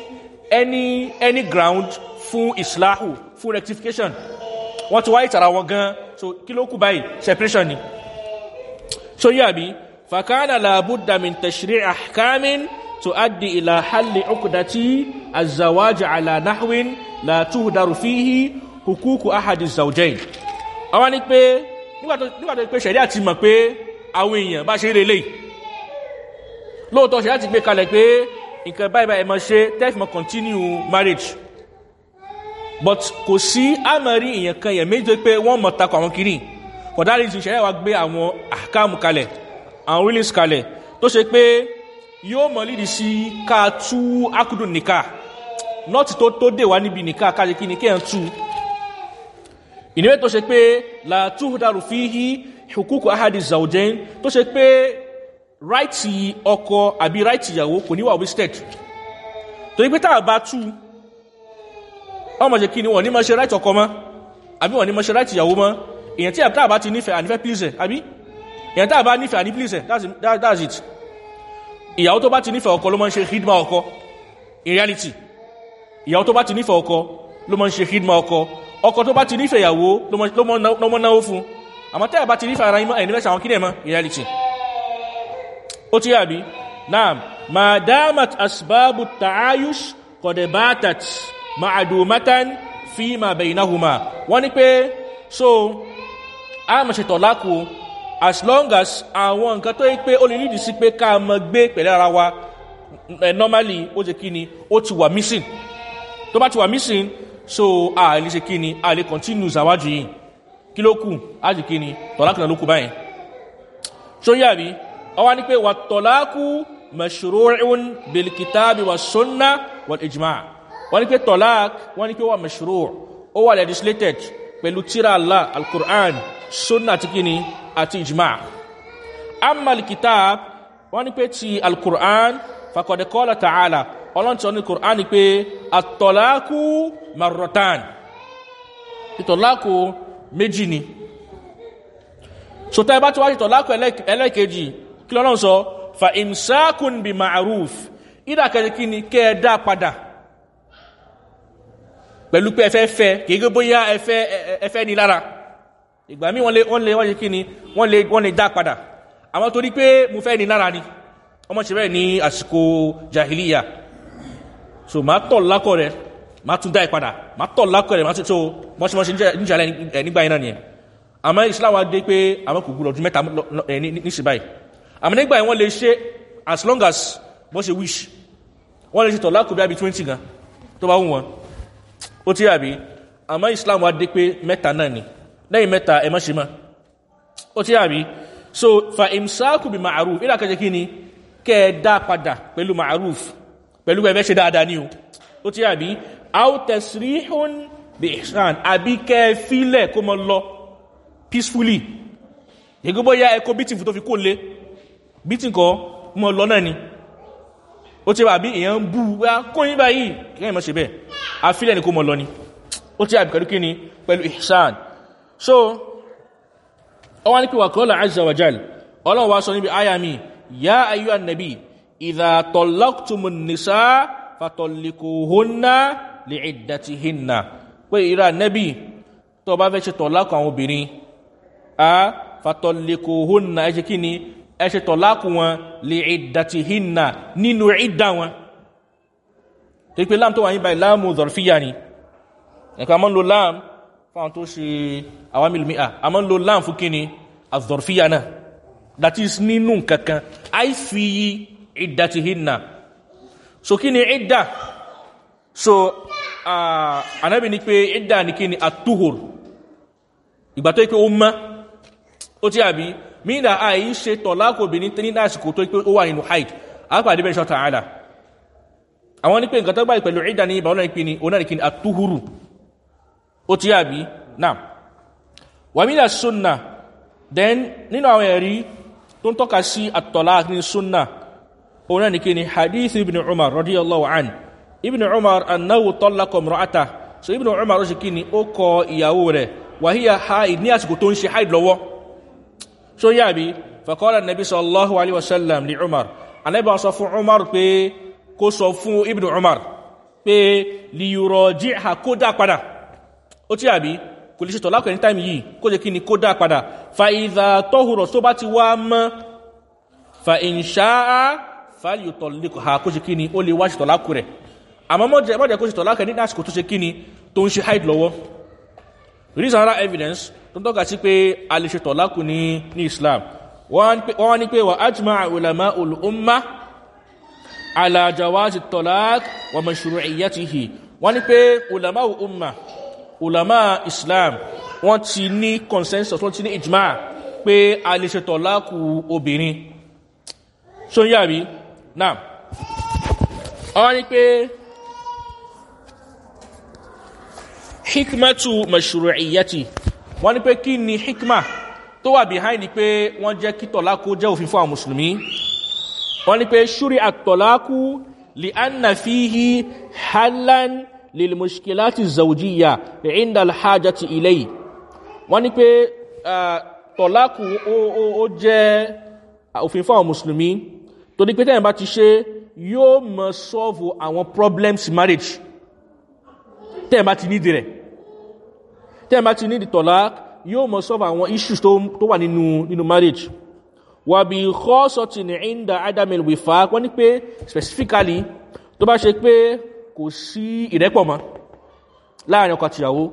any any ground fún islahu fún rectification. Wọ́n ti wáyé tara wọn gan so kí ló kú báyìí? Separation ni. So yí àbí? Fakana labudda min tashri ahkamin to addi ila halli ukudati azawaji ala nahwin la tuhdaru fihi hukuku ahadi zawjain àwọn ni pé nígbà tí pé ṣẹ̀rí àti mọ̀ pé àwọn èèyàn bá ṣe rèlè lóòótọ́ ṣẹ̀rí àti gbé kalẹ̀ pé nǹkan báyìí báyìí mọ̀ ṣe tẹ́fì mọ̀ continue marriage. But kò sí àmàrí èèyàn kan èèyàn méjì pé wọ́n mọ̀ takọ̀ àwọn kìíní kọ̀dárí ti ṣẹ̀rí wa gbé àwọn àkáàmù kalẹ̀ àwọn release kalẹ̀ tó ṣe pé yóò mọ̀ lídìí sí ká tú akúdùn nìka. Nọ́ọ̀tì tó tó dè wá níbi nìka ká ṣe kí ni kéèyàn tú. Ìníwé tó ṣe pé làtúhùdàrú fi hí hukuku ahadi zaujain tó ṣe pé ráìtì ọkọ àbí ráìtì ìyàwó kò níwà wasted. Torí pé táà bá tú ọmọ ṣe kí ni wọ́n ní mọ́ ṣe ráìtì ọkọ mọ́ àbí wọ́n ní mọ́ ṣe ráìtì ìyàwó mọ́. Èyàn tí táà bá ti nífẹ̀ẹ́ ànífẹ́ please àbí? Èyàn táà bá nífẹ̀ẹ́ àní please that's it ìyàwó tó bá ti nífẹ̀ẹ́ ọkọ ló mọ́ ń ṣe hidma ọkọ. In reality ìyàwó tó bá ti nífẹ̀ẹ́ ọkọ ló mọ́ ń ṣe hidma ọkọ. Ọkọ̀ tó bá ti nífẹ̀ẹ́ ìyàwó ló mọ́ náwó fún. Àmọ́ tẹ́ẹ̀ bá ti nífẹ̀ẹ́ ara ẹni mẹ́sàn àwọn kílẹ̀ mọ́? Reality ó ti yàbí náà ma dámat asbabu ta'ayush kọ̀dẹ̀bátat ma'adumatan fi ma bẹ̀yìnahuma wọ́n ní pé so a mọ̀ ṣe tọ̀lákù as long as àwọn nǹkan tó yí pé ó lè nídìí sí pé ká mọ gbé pẹ̀lẹ́ ara wa normally ó jẹ́ kí ni? Ó ti wà missing. Tó bá ti wà missing so a lè ṣe kíni a lè continue zawájú yìí. Kí ló kù? Á jì kíni tọ́lákù náà ló kù báyìí. So yà ọwá ní pé wà tọ́lákù mashru'un bil kitabi wa sunna wal ijma. Wọ́n ní pé tọ́lák wọ́n ní pé wà mashru' ó wà legislated pẹ̀lú tíra allah al-qur'an sunna àti kíni àti ijma. Amma al-kitab wọ́n ní pé ti al-qur'an fakọ̀dẹ̀kọ́lá ta'ala ọlọ́ntọ́ ní kùránì pé àtọ̀láàkú marotan ìtọ̀láàkú méjì ni. Ṣòtá ẹbá tí wá ìtọ̀láàkú ẹlẹ́kẹjì kí lọ́nà sọ? Fa imsakun bi ma'aruf ìdàkẹ́jì kí ni? Kẹ́ ẹ dá padà. Pẹ̀lú pé ẹfẹ́ fẹ́ kìí bóyá ẹfẹ́ ní lára. Ìgbà mí wọ́n lè wọ́n lè kí ni? Wọ́n lè dá padà. Àwọn torí pé mo fẹ́ ní lára ni ọmọ ṣe bẹ́ẹ̀ ní àsìkò jahiliya. So ma tọ̀ lákọ̀ rẹ̀ ma tún dá ìpadà ma tọ̀ lákọ̀ rẹ̀ ma tún tó mọ́ṣímọ́ṣí níjàlẹ̀ nígbà iná ni ẹ̀ àmọ́ wa dé pé àwọn kò gbúdọ̀ ọdún mẹ́ta níṣì báyìí àmọ́ nígbà wọ́n lè ṣe as long as wọ́n ṣe wish. Wọ́n lè ṣe tọ̀ lákọ̀ bí i twenty gan tó bá wù wọn. Ó ti àbí? Àmọ́ islam wa dé pé mẹ́ta náà ni. Lẹ́yìn mẹ́ta ẹ̀ mọ́ ṣe mọ́. Ó ti àbí? So fa imsaku bi ma'aruf ìlàkẹ́jẹ́ kí ni? Kẹ́ ẹ dá padà pẹ̀lú ma'aruf pẹ̀lú ẹ̀fẹ́ ṣe dáadáa ní o. Ó tí àbí? Outesrihun bí ihsan. Àbí kẹ́ fílẹ̀ kó mọ lọ peacefully. Ìgbogbo ya ẹkọ bítìn fún tó fi kó lé bítìn kọ mọ lọ náà ni. Ó tí àbí èyàn bú wá kó yí báyìí. Kẹ́ mọ́ ṣe bẹ́ẹ̀. Àfílẹ̀ ni kó mọ lọ ni. Ó tí àbí pẹ̀lú kíni pẹ̀lú ihsan. So ọwá ní pé wà kọ́lá azza wa jal. Sọ níbi ayami ya ayyú annabi nìsá fàtọ̀lìkòhónà lè ìdàtì hìnà pé ìrà nẹ́bì tó bá fẹ́ ṣe tọ̀lákù àwọn obìnrin a ẹṣẹ́ kí ni ẹṣẹ́ tọ̀lákù wọn lè ìdàtì hìnà nínú ìdá wọn. Tó pé láàmù tó wà níbàá láàmù zọ̀rọ̀fíyà ni. Ẹ̀kọ́ a mọ́ ń lo láàmù fáwọn tó ṣe àwọn mílùmíà a mọ́ ń lo láàmù fún kí ni azọ̀rọ̀fíyà náà. That nínú kankan àìfi iddatihinna. So kí ni idda? So anábi ni pé idda ni kí ni atuhur ìgbà tó pé ó mọ́. Ó tí àbí mílà àì ṣe tọ̀lákò obìnrin ní lásìkò tó pé ó wà nínú haid. Àpàdé bẹ́ẹ̀ ṣọ́ta àlà àwọn ní pé nǹkan tó gbà pẹ̀lú idda ní ìbà ọ̀nà ìpín ni? Ìkíni atuhuru ó tí àbí? Náà wàmílà sunna. Then nínú àwọn ẹ̀rí tó ń tọ́ka sí àtọ̀lá ní sunna kí ni? Hadith ibn umar radiyallahu an ibn umar annahu tọ́lákọ̀ mọ́ta so ibn umar ó sì kí ni? Ó kọ ìyàwó rẹ̀. Wàhíyà haid. Ní àsìkò tó ń ṣe haid lọ́wọ́ so yà bí fàkọ́lá nàbí sallallahu alaihi wasallam ní umar. Anábà sọ fún umar pé kó sọ fún ibn umar pé liyurọ̀ jí ha kó dá padà. Ó tí àbí? Kò lè ṣe tọ̀lákù ẹni táìmì yìí. Kó jẹ́ kí ni? Kó dá padà. Fa ìdá tọ́hùrọ̀ tó bá ti wá mọ́ fa ìṣáá fàálì tọ̀lẹ́kọ̀ ha kó ṣe kí ni? Ó lè wá ṣe tọ̀lákù rẹ̀. Àmọ́ mọ́jẹ́ kó ṣe tọ̀lákù ní lásìkò tó ṣe kí ni? Tó ń ṣe hide lọ́wọ́. Reason another evidence tó tọ́ka sí pé a lè ṣe tọ̀lákù ní ní islam. Wọ́n ní pé wà ájúmọ́ ulama olùmọ́ alajawazi tọ̀lák wà mọ̀ṣúrù ìyàtìhì wọ́n ní pé ulama umma ulama islam wọ́n ti ní consensus wọ́n ti ní ijma pé a lè ṣe tọ̀lákù obìnrin. So ń yàrí náà wọ́n ní pé hikmatu mọ̀ṣúrù wọ́n ní pé kí ni hikma tó wà behind ni pé wọ́n jẹ́ kí tọ̀lákù jẹ́ òfin fún àwọn musulmi wọ́n ní pé ṣúrí àtọ̀lákù lè anna fíhí hallan lilmushkilati zaujiya inda alhajati ilai wọ́n ní pé tọ̀lákù ó jẹ́ òfin fún àwọn musulmi tó ní pé tẹ́yìn bá ti ṣe yóò mọ̀ solve àwọn problems marriage. Tẹ́yìn bá ti nídi rẹ̀ tẹ́yìn bá ti nídi tọ̀lákù yóò mọ̀ solve àwọn issues tó wà nínú nínú marriage. Wà bí kọ́sọ̀tì ní ìndà adamil wìfà wọ́n ní pé specifically tó bá ṣe pé kò sí ìrẹ́pọ̀ mọ́ láàárín ọkọ̀ àtìyàwó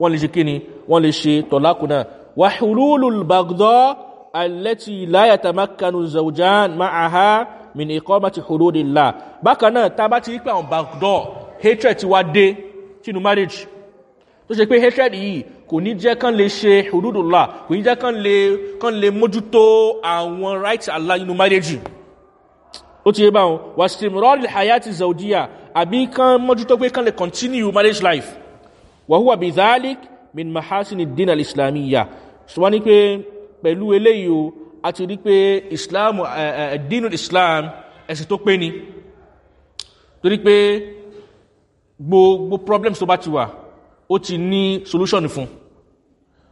wọ́n lè ṣe kí ni? Wọ́n lè ṣe tọ̀lákù náà. Wà hùlúlù bagdọ́ alẹ́tì láyàtà makanu zaujan ma'aha min ikọ́ mati hùlúdìlá bákan náà tá bá ti rí pé àwọn bagdọ́ hatred ti wá dé sínú marriage tó ṣe pé hatred yìí kò ní jẹ́ kán lè ṣe hududullah kò ní jẹ́ kán lè kán lè mójútó àwọn rights allah nínú marriage. Ó ti yé bá wọn wà stimrol hayati zaudiya àbí kán mójútó pé kán lè continue marriage life. Wà húwà bí zalik min mahasin din al-islamiyya. Ṣùgbọ́n ní pé pẹ̀lú eléyìí o a ti rí pé islam dinu islam ẹ̀sìn tó pé ni. Torí pé gbogbo problems tó bá ti wà ó ti ní solution fún.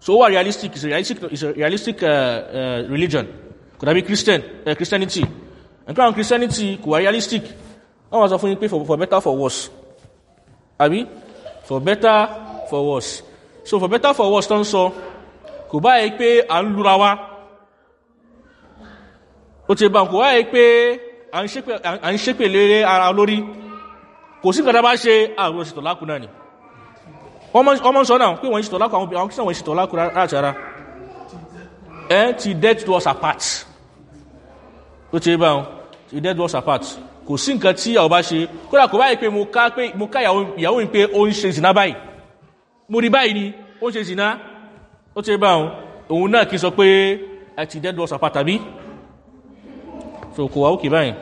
So ó wà realistic is a realistic, is a realistic uh, uh, religion. Kò dàbí christian uh, christianity. Nǹkan àwọn christianity kò wà realistic. Wọ́n wá sọ fún yín pé for, for better for worse. Àbí? For better for worse. So for better for worse tó ń sọ kò báyìí pé à ń lura wa. Ó ti bá kò báyìí pé à ń ṣépè léré ara lórí kò sí nǹkan bá ṣe àwọn òṣètò lákùn náà ni wọ́n mọ́ sọ náà pé wọ́n ṣètò lákùn àwọn àwọn kìsàn wọ́n ṣètò lákùn láti ara ẹ́ ti death to us apart. Ó ti bá wọn? Ti death to us apart. Kò sí nǹkan tí àwọn bá ṣe. Kódà kò báyìí pé mo ká pé mo ká ìyàwó mi pé ó ń ṣe ìsìná báyìí. Mo rí báyìí ni ó ń ṣe ìsìná ó ti bá wọn? Òun náà kì í sọ pé ẹ ti death to us apart tàbí so kò wá òkè báyìí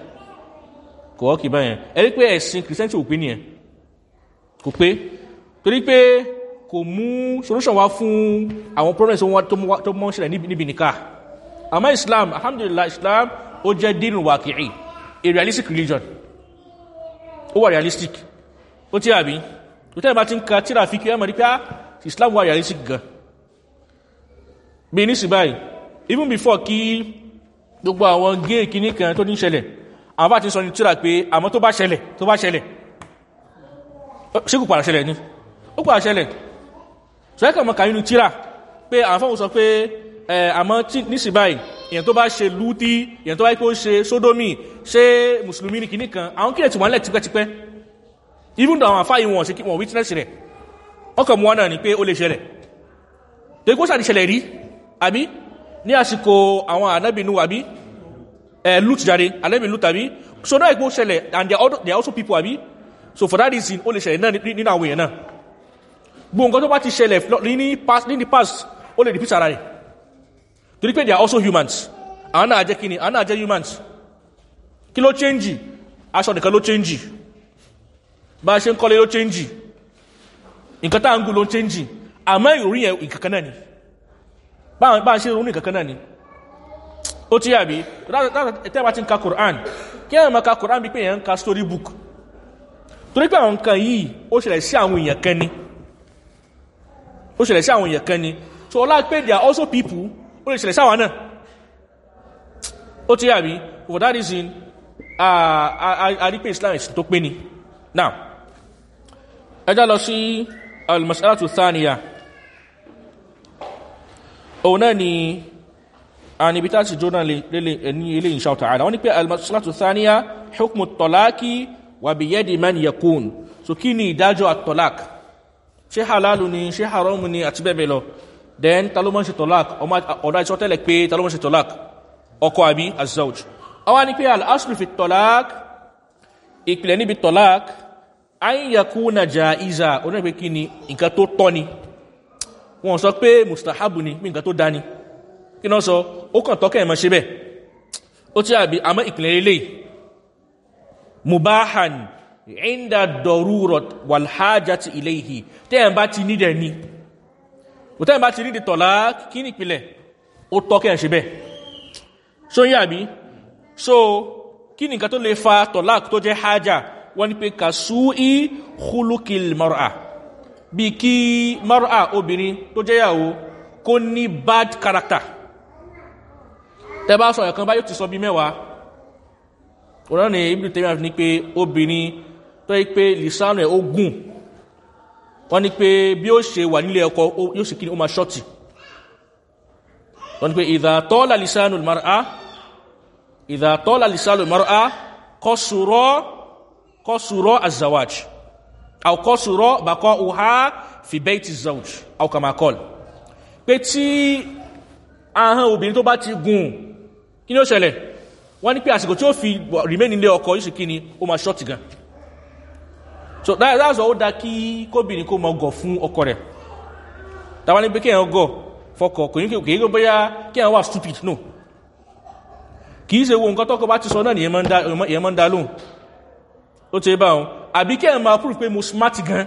kò wá òkè báyìí ẹ rí pé ẹ̀sìn kìrìsìtẹ́ntì ò pé nìyẹn. Kò pé torí pé kò mú solution wá fún àwọn problems tó mọ́ sílẹ̀ níbi nìka àmọ́ islam alhamdulillah islam ó jẹ́ dínú wàkìí a realistic religion. Ó wà realistic. Ó tí àbí? Tó tẹ́lẹ̀ bá ti ń ka tíra fi kí ẹ mọ̀ ní pé á islam wà realistic gan. Bí ní sí even before kí gbogbo àwọn gay kìíní kan tó ní ṣẹlẹ̀ àwọn bá ti sọ ní tíra pé àmọ́ tó bá ṣẹlẹ̀ tó bá ṣẹlẹ̀ ṣé kò padà ṣẹlẹ̀ ni ó pàá ṣẹlẹ̀ ṣẹ́kẹ̀ mọ́ kàínú tíra pé fọ́wọ́ sọ pé àmọ́ nísì báyìí èyàn tó bá ṣe lútí èyàn tó bá kó ṣe sódómì ṣe mùsùlùmí ní kìíní kan? Àwọn kílẹ̀ tí wọ́n lẹ̀ tipẹ́tipẹ́. Even though àwọn àfáà yìí wọ́n ṣe wọ́n witness rẹ̀. Ọkọ̀ mú wọn náà ni pé ó lè ṣẹlẹ̀. Tó kó sàdí ṣẹlẹ̀ rí àbí? Ní àsìkò àwọn ànábìnú àbí? Lút jáde ànábìnú tàbí so náà ìpó ṣẹlẹ̀ and they are also people àbí? So for that reason ó lè ṣẹlẹ̀ náà nínú àwọn èèyàn náà gbogbo nǹkan tó bá ti ṣẹlẹ̀ ní the past ó lè repeat ara rẹ̀. Torí pé they are also humans. Àwọn náà jẹ́ kíni? Àwọn náà jẹ́ humans. Kí ló change? Aṣọ nìkan ló change. Bá a ṣe ń kọ́lé ló change. Nǹkan tá à ń gùn ló change. Àmọ́ ìròyìn yẹn ìkankan náà ni. Bá a ṣe ìròyìn ìkankan náà ni. Ó ti yàbí? Tẹ́wàá ti ń ka Quran kí ẹ̀yàn máa ka Quran bí pé èèyàn ń ka story book. Torí pé àwọn nǹkan yìí ó ṣẹlẹ̀ sí àwọn èèyàn kan ni ó ṣẹlẹ̀ sí àwọn èèyàn kan ni. So ọlá pé they are also people. Ó lè ṣẹlẹ̀ sí àwọn náà. Ó ti yàbí for that reason àrípé islam ẹ̀sìn tó pé ni. Now ẹjá lọ sí al-mas'alatu thaniya. Òun náà ni tá ti jóná lélẹ̀ ní ilé ìṣà ta'ala. Wọ́n ni pé almasalatu thaniya hukmu tọ́láki wà bí yẹ́dì man yakun. So kí ni ìdájọ́ àtọ́lák ṣe halalu ni ṣe haramu ni àti bẹ́ẹ̀ bẹ́ẹ̀ lọ. Then ta ló mọ́ ṣe tọ́lák ọ̀dá ìṣọ́ tẹ́lẹ̀ pé ta ló mọ́ ṣe tọ́lák ọkọ̀ àbí azawj àwọn ni pé al-aslu fi tọ́lák ìpìlẹ̀ níbi tọ́lák ayin yakuna jaiza. Onípe kí ni nǹkan tó tọ́ ni. Wọ́n sọ pé mustahabu ni nǹkan tó dání kí náà sọ? Ó kàn tọ́kẹ́ ẹ̀mọ́ ṣe bẹ́ ó tí àbí àmọ́ ìpìlẹ̀ ilé mubahan inda dorurot walhajati ilayhi. Tẹ́yàn bá ti nídẹ̀ ni. Ó tẹ́yàn bá ti nídẹ̀ tọ̀lá kí ní ìpìlẹ̀? Ó tọ́kẹ́ ṣe bẹ́ so yí àbí? So kí ni nǹkan tó lè fa tọ̀lá tó jẹ́ haja wọ́n ni pé hulukil mara. Bí kí mara obìnrin tó jẹ́yàwó kó ní bad character. Tẹ́bá sọ ẹ̀kan bá yóò ti sọ bí mẹ́wàá. Ọ̀rọ̀ ni ibi àfi ní pé obìnrin tó yí pé lisanu ẹ̀ ó gùn. Wọ́n ní pé bí ó ṣe wà nílé ọkọ̀ yóò sì kí ni ó máa ṣọ́tì wọ́n ní pé ìdàtọ́lá lisanu mara ìdàtọ́lá lisanu mara kọsùrọ́ kọsùrọ́ azawaj aw kọsùrọ́ bakọ́ uha fi bẹ́ẹ̀ ti zawj aw kamakọ́l pé tí ahọ́n obìnrin tó bá ti gùn kí ni ó ṣẹlẹ̀? Wọ́n ní pé àsìkò tí ó fi remain nílé ọkọ̀ yìí sì kí ó máa ṣọ́ọ̀tì gan so that, that's all dá kí kóbìnrin kó mọ gọ̀ fún ọkọ rẹ̀. Tàwọn ní pé kí ẹ̀yàn gọ̀ fọkọ̀ kò ní kí èyí bóyá kí ẹ̀yàn wà stupid no. Kì í ṣe wo nǹkan tọ́kọ bá ti sọ náà ni ìyẹn máa ń dá lóhùn. Ó ti bá wọn. Àbí kí ẹ̀yàn máa prove pé mo smart gan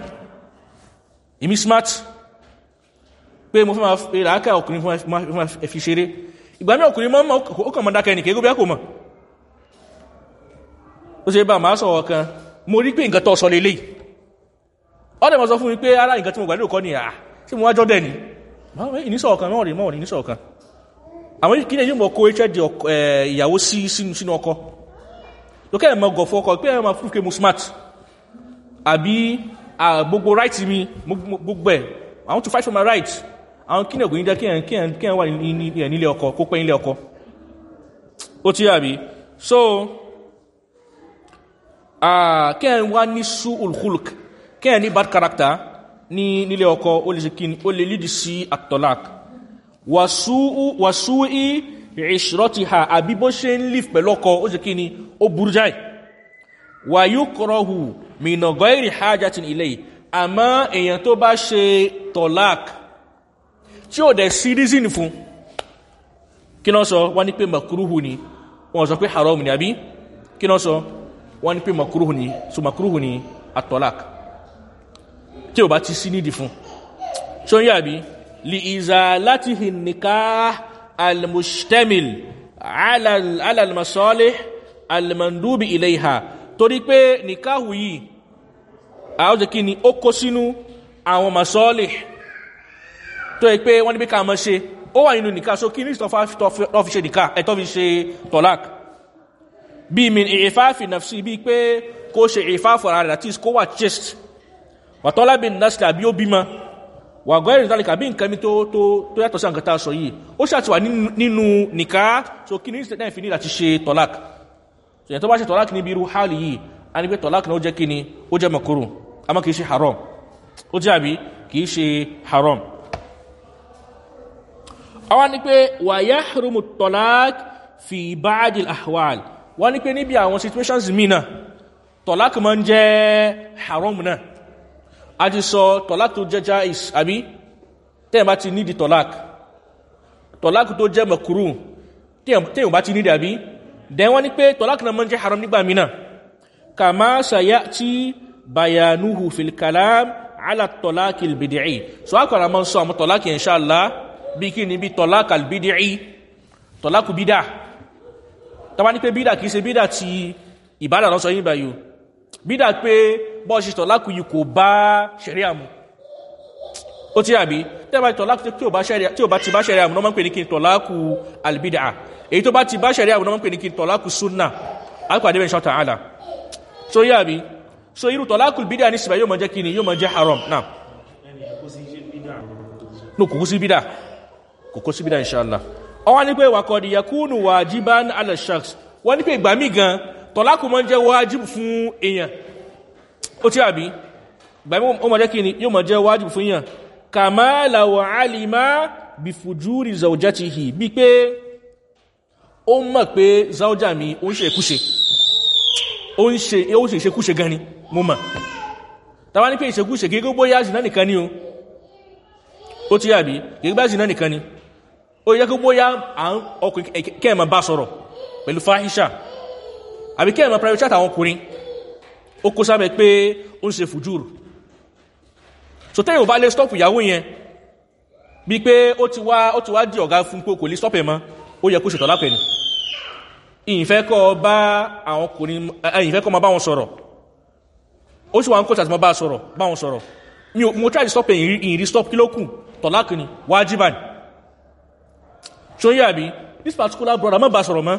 èmi smart. Pé mo fẹ́ máa fi ràákà ọkùnrin fún ma fi ṣeré. Ìgbà mí ọkùnrin mọ́ ó kàn mọ́ dákẹ́ ní kéégó bí á kò mọ̀. Ó ṣe bá máa sọ̀rọ̀ kan mo rí pé nǹkan tó sọ lélẹ̀ ọ́dẹ̀ mọ́ sọ fún mi pé ara nǹkan tí mo gbà lóòkọ́ ni à tí mo wájọ́ dẹ̀ ni? Ìnísọ̀rọ̀ kan mọ́rin mọ́rin ìnísọ̀rọ̀ kan àwọn kí ni yóò mọ̀ kó hd ìyàwó sí sínú ọkọ? Lókè ẹ̀ mọ́ gọ̀ fún ọkọ pé ẹ̀ máa fún pé mo smart. Àbí gbogbo right mi gbogbo ẹ̀ I want to fight for my rights. Àwọn kí ní ọ̀gbìn jẹ́ kí ẹ̀ wà nílé ọkọ̀ kó pẹ́ nílé ọkọ̀? Ó tí àbí? So kí ẹ̀ wá ní sú ulhulk kí ẹ̀ ní bad character ní nílé ọkọ̀ ó lè ṣe kí ó lè lídì sí atolak wàsú ì ìṣirọ́tì ha àbí bó ṣe ń líf pẹ̀lú ọkọ̀ ó ṣe kí ni ó burú jáì. Wà yóò kọ́rọ̀hù mìnàgọ́ ìrì hajjatin ilé àmọ́ èèyàn tó bá ṣe tolak tí ó dẹ̀ sí rízìn fún kí náà sọ? Wọ́n ní pé makuruhu ni. Wọ́n sọ pé haram ni àbí? Kí náà sọ wọ́n ní pé makuruhu ni so makuruhu ni atolak tí ó bá ti sí nídi fún. Ṣó ń yàbí li ìzà láti hìnníká almustamil alalmasọ́lẹ̀ almandubi ilẹ̀ ìhà torí pé nìkáhù yìí àwọn jẹ́ kí ni ó kó sínú àwọn masọ́lẹ̀ tó yẹ pé wọ́n ní bí ká mọ́ ṣe ó wà nínú nìká so kí ní ìsọ̀fà fi ṣe nìká fi ṣe tọ́lák bí mi ìfáàfì nàfsí bí pé kó ṣe ìfáàfì ara rẹ̀ àti kó wà chest wà tọ́lá bí násìlẹ̀ àbí ó bímọ. Wà gọ́ ẹ̀rìn tálíkà bí nǹkan mi tó yàtọ̀ sí àǹkátà sọ yìí. Ó ṣàti wà nínú nìká so kí ní ìsìnkú fi láti ṣe tọ́lák so tó bá ṣe tọ́lák níbi irú hálì yìí a ní pé tọ́lák náà ó jẹ́ kí ni? Ó jẹ́ makuru àmọ́ kìí ṣe haram. Ó jẹ́ àbí kìí ṣe haram. Àwọn ni pé wà yá rúmù tọ́lák fi báàdìl àwàl wọ́n ni pé níbi àwọn situations mina tọ́lák ma ń jẹ́ haram náà. A ti sọ tọ́lák tó jẹ́ jais àbí? Tẹ́yìn bá ti nídi tọ́lák tọ́lák tó jẹ́ makuru tẹ́yìn bá ti nídi àbí? Dẹ̀ wọ́n ni pé tọ́lák náà ma ń jẹ́ haram nígbà mina kàmá sàyá tí bayanuhu fil kalam ala tọ́lák ilbidi'i so akọ̀rọ̀ ma ń sọ àwọn tọ́lák inṣáàlá bí kí ni? Bí tọ́láka albídìí tọ́lákù bídà tàbá ní pé bídà kìí ṣe bídà ti ìbádà lọ́sọ yìí báyìí bídà pé bọ́ ṣe tọ́lákù yìí kò bá ṣẹ̀rí àmú ó tí àbí tẹ́bà tọ́lákù tí ó bá ti bá ṣẹ̀rí àmú náà pè ní kí tọ́lákù albídà èyí tó bá ti bá ṣẹ̀rí àmú náà pè ní kí tọ́lákù súnà alpàdé bẹ́ẹ̀ ṣọ́ta àlà so yí àbí? So irú tọ́lákù bídà ní síbẹ̀ yóò mọ jẹ́ kí ni? Yóò mọ jẹ́ haram. Náà no kùkú sí bídà. Kò inshallah ọwá ní pé wàkọ̀dì yakúnù wàjíbán ala shaks wọ́n ní pé ìgbà mí gan tọ́lákù mọ́ jẹ́ wájíbù fún èèyàn. Ó tí àbí? Ìgbà mí ó mọ̀ jẹ́ kíni yóò mọ̀ jẹ́ wájíbù fún èèyàn. Kàmáàlà wà álìmá bí fùjúrì zaujatihi bí pé ó mọ̀ pé zauja mi ó ń ṣe ìṣekúṣe gan ni mo mọ̀. Tàbá ní pé ìṣekúṣe kí gbogbo yá zìnà ni o. Ó tí àbí? Kí gbá zìnà nìkan ni ó yẹ gbogbo yá ọkùnrin kẹ́ẹ̀mà bá sọ̀rọ̀ pẹ̀lú fáhíṣà àbí kẹ́ẹ̀mà private chat àwọn ọkùnrin. Ó kó sábẹ̀ pé ó ń ṣe fùjúrù so tẹ́yìn ò bá lè stop ìyàwó yẹn bí pé ó ti wá ó ti wá di ọ̀gá fún pé kò lè stop ẹ̀ mọ́ ó yẹ kó ṣètọ́ lápẹ̀ ni. Ìyìnfẹ́ kọ́ bá àwọn ọkùnrin ìyìnfẹ́ kọ́ ma bá wọn sọ̀rọ̀. Ó sì wá ń kó ma bá sọ̀rọ̀ bá wọn sọ̀rọ̀. Mi mo try to stop ẹ̀ ìyìnrí stop kí ló kù? Tọ̀láàkì ni ṣó ń yàbí this particular brother má bá sọ̀rọ̀ mọ́.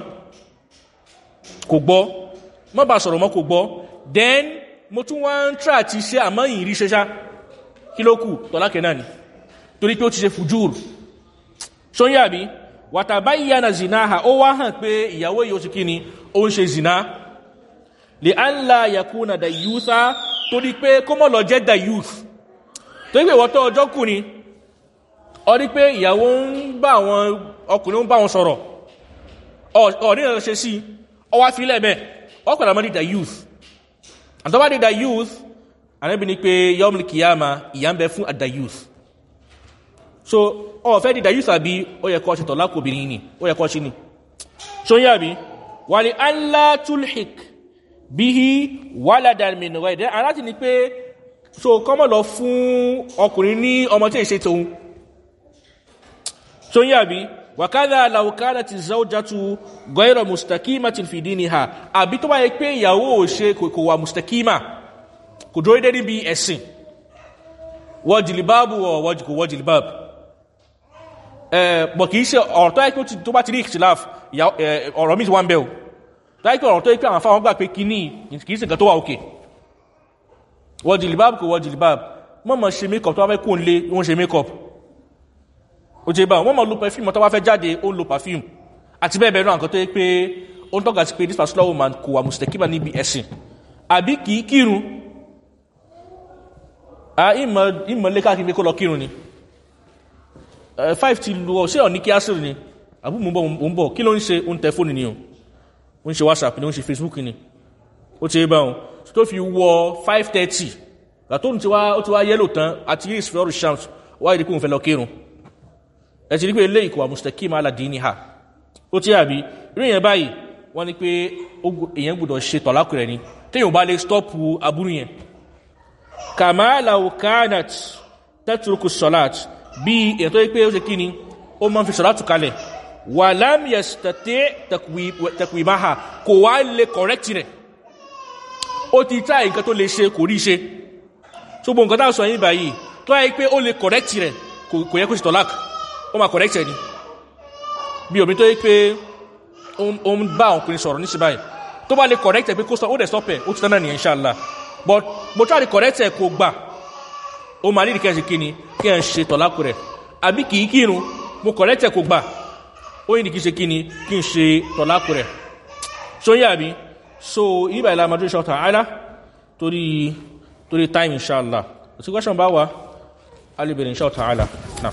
Kò gbọ́. Má bá sọ̀rọ̀ mọ́ kò gbọ́. Then mo tún wá try àti ṣe àmọ́ ìyìnrí ṣe ṣá. Kí ló kù? Tọ̀láàkì náà ni. Torí pé ó ti ṣe fùjúrù ṣó ń yàbí wàtàbáyíyàna zina ha ó wá hàn pé ìyàwó yóò ti ń ṣe zina lè án la yakuna da yúta torí pé kó mọ́ lọ jẹ́ da youth. Torí pé wọ́tọ́ ọjọ́ kù ni ọ rí pé ìyàwó ń bá àwọn ọkùnrin ń bá wọn sọ̀rọ̀. Ọ̀ ní ẹ̀rọ ṣe sí ọ wá fílẹ̀ bẹ́ẹ̀. Ọkùnrin àmọ́ di da youth. Da youth àrẹ́bí ni pé yọ́mùlì kìyàmà ìyà ń bẹ fún àdà youth. So ọ̀fẹ́ dìdà yìí sàbí ó yẹ kọ́ ṣe tọ̀lá kò ní ó yẹ tulhik bí i wàládàmìn rẹ̀ aláti ni so kọ́mọ̀ lọ fún yà bí wàkádà làwùkádà ti zaujatu gọ́ìrọ̀ mustakima ti fìdí ni ha àbí tó bá yẹ pé ìyàwó ò ṣe kò wà mustakima kò dúró dé níbi ẹ̀sìn. Wọ́n jìlìbáàbù wọ́n wọ́n jìlìbáàbù bọ̀ kìí ṣe ọ̀rọ̀ tó yẹ pé tó bá ti rí ìṣìláf ọ̀rọ̀ mi ti wá ń bẹ́ o. Tó yẹ pé ọ̀rọ̀ tó yẹ pé àwọn afáwọn gbà pé kí ní kìí ṣe nǹkan tó wà òkè. Wọ́n jìlìbáàbù kò wọ́n jìlìbáàbù wọ́n mọ̀ ṣe makeup tó wá fẹ́ kó makeup ó ti bá wọ́n mọ̀ lo perfume tó wá fẹ́ jáde ó ń lo perfume àti bẹ́ẹ̀ bẹ́ẹ̀ náà nǹkan tó yẹ pé ó ń tọ́ka sí pé this particular woman kò wà mùsùlùmí níbi ẹ̀sìn. Àbí kìí kírun? Ìmọ̀ lé káàkiri pé kó lọ kírun ni. Five ti lu ọ ṣé ọ ní kí á sírì ni? Àbú bọ̀ mú bọ̀. Kí ló ń ṣe? Ń tẹ fóònù ni o. Ó ń ṣe whatsapp ni ó ń ṣe facebook ni. Ó ti bá wọn. Tó fi wọ five thirty gàtó ti wá ó ti wá yẹ́lò tán àti yìí ìsìfẹ́ ọ̀rọ̀ shams. Wá ìdí pé òun fẹ́ lọ kírun ẹ ti rí pé ilé ìkọ̀ àmùsùtẹ̀kì máa làdí ní ha ó ti àbí irú èèyàn báyìí wọ́n ní pé èèyàn gbọ́dọ̀ ṣe tọ̀lákù rẹ̀ ni. Téèyàn bá lè stọ́pù aburú yẹn. Kàmáàlà kanat tẹ́tùrùkù sọ́láàtì bí ètò pé ó ṣe kí ni ó máa ń fi ṣọ̀látù kalẹ̀. Wà lámìyà tàtẹ́ tẹ̀kùìmáhà kò wá lè kọ̀rẹ́kì rẹ̀. Ó ti tá nǹkan tó lè ṣe kò rí ṣe. Bọ̀ nǹkan tá sọ yìí báyìí tó yẹ pé ó lè kọ̀rẹ́kì rẹ̀ kò yẹ kó ṣe tọ́lák ó máa rẹ̀ ni. Bí omi tó yẹ pé ó ń bá ọkùnrin sọ̀rọ̀ ní ṣe báyìí. Tó bá lè kọ̀rẹ́kì rẹ̀ pé kó sọ ó dẹ̀ stọ́pẹ̀ ó ti tán náà nìyẹn inshallah. But mo try to correct ẹ̀ gbà. Ó máa ni kí ẹ̀ ń ṣe tọ̀lákù rẹ̀. Àbí kìí kírun mo correct ẹ̀ kò gbà. Ó yìí ní kí ṣe kí ni kí n ṣe tọ̀lákù rẹ̀. So yà bí so ibà ìlà madrid ṣọ́ta àìlá torí torí time inshallah. Òsì question bá wà alìbẹ̀rẹ̀ inshallah ta'ala. Náà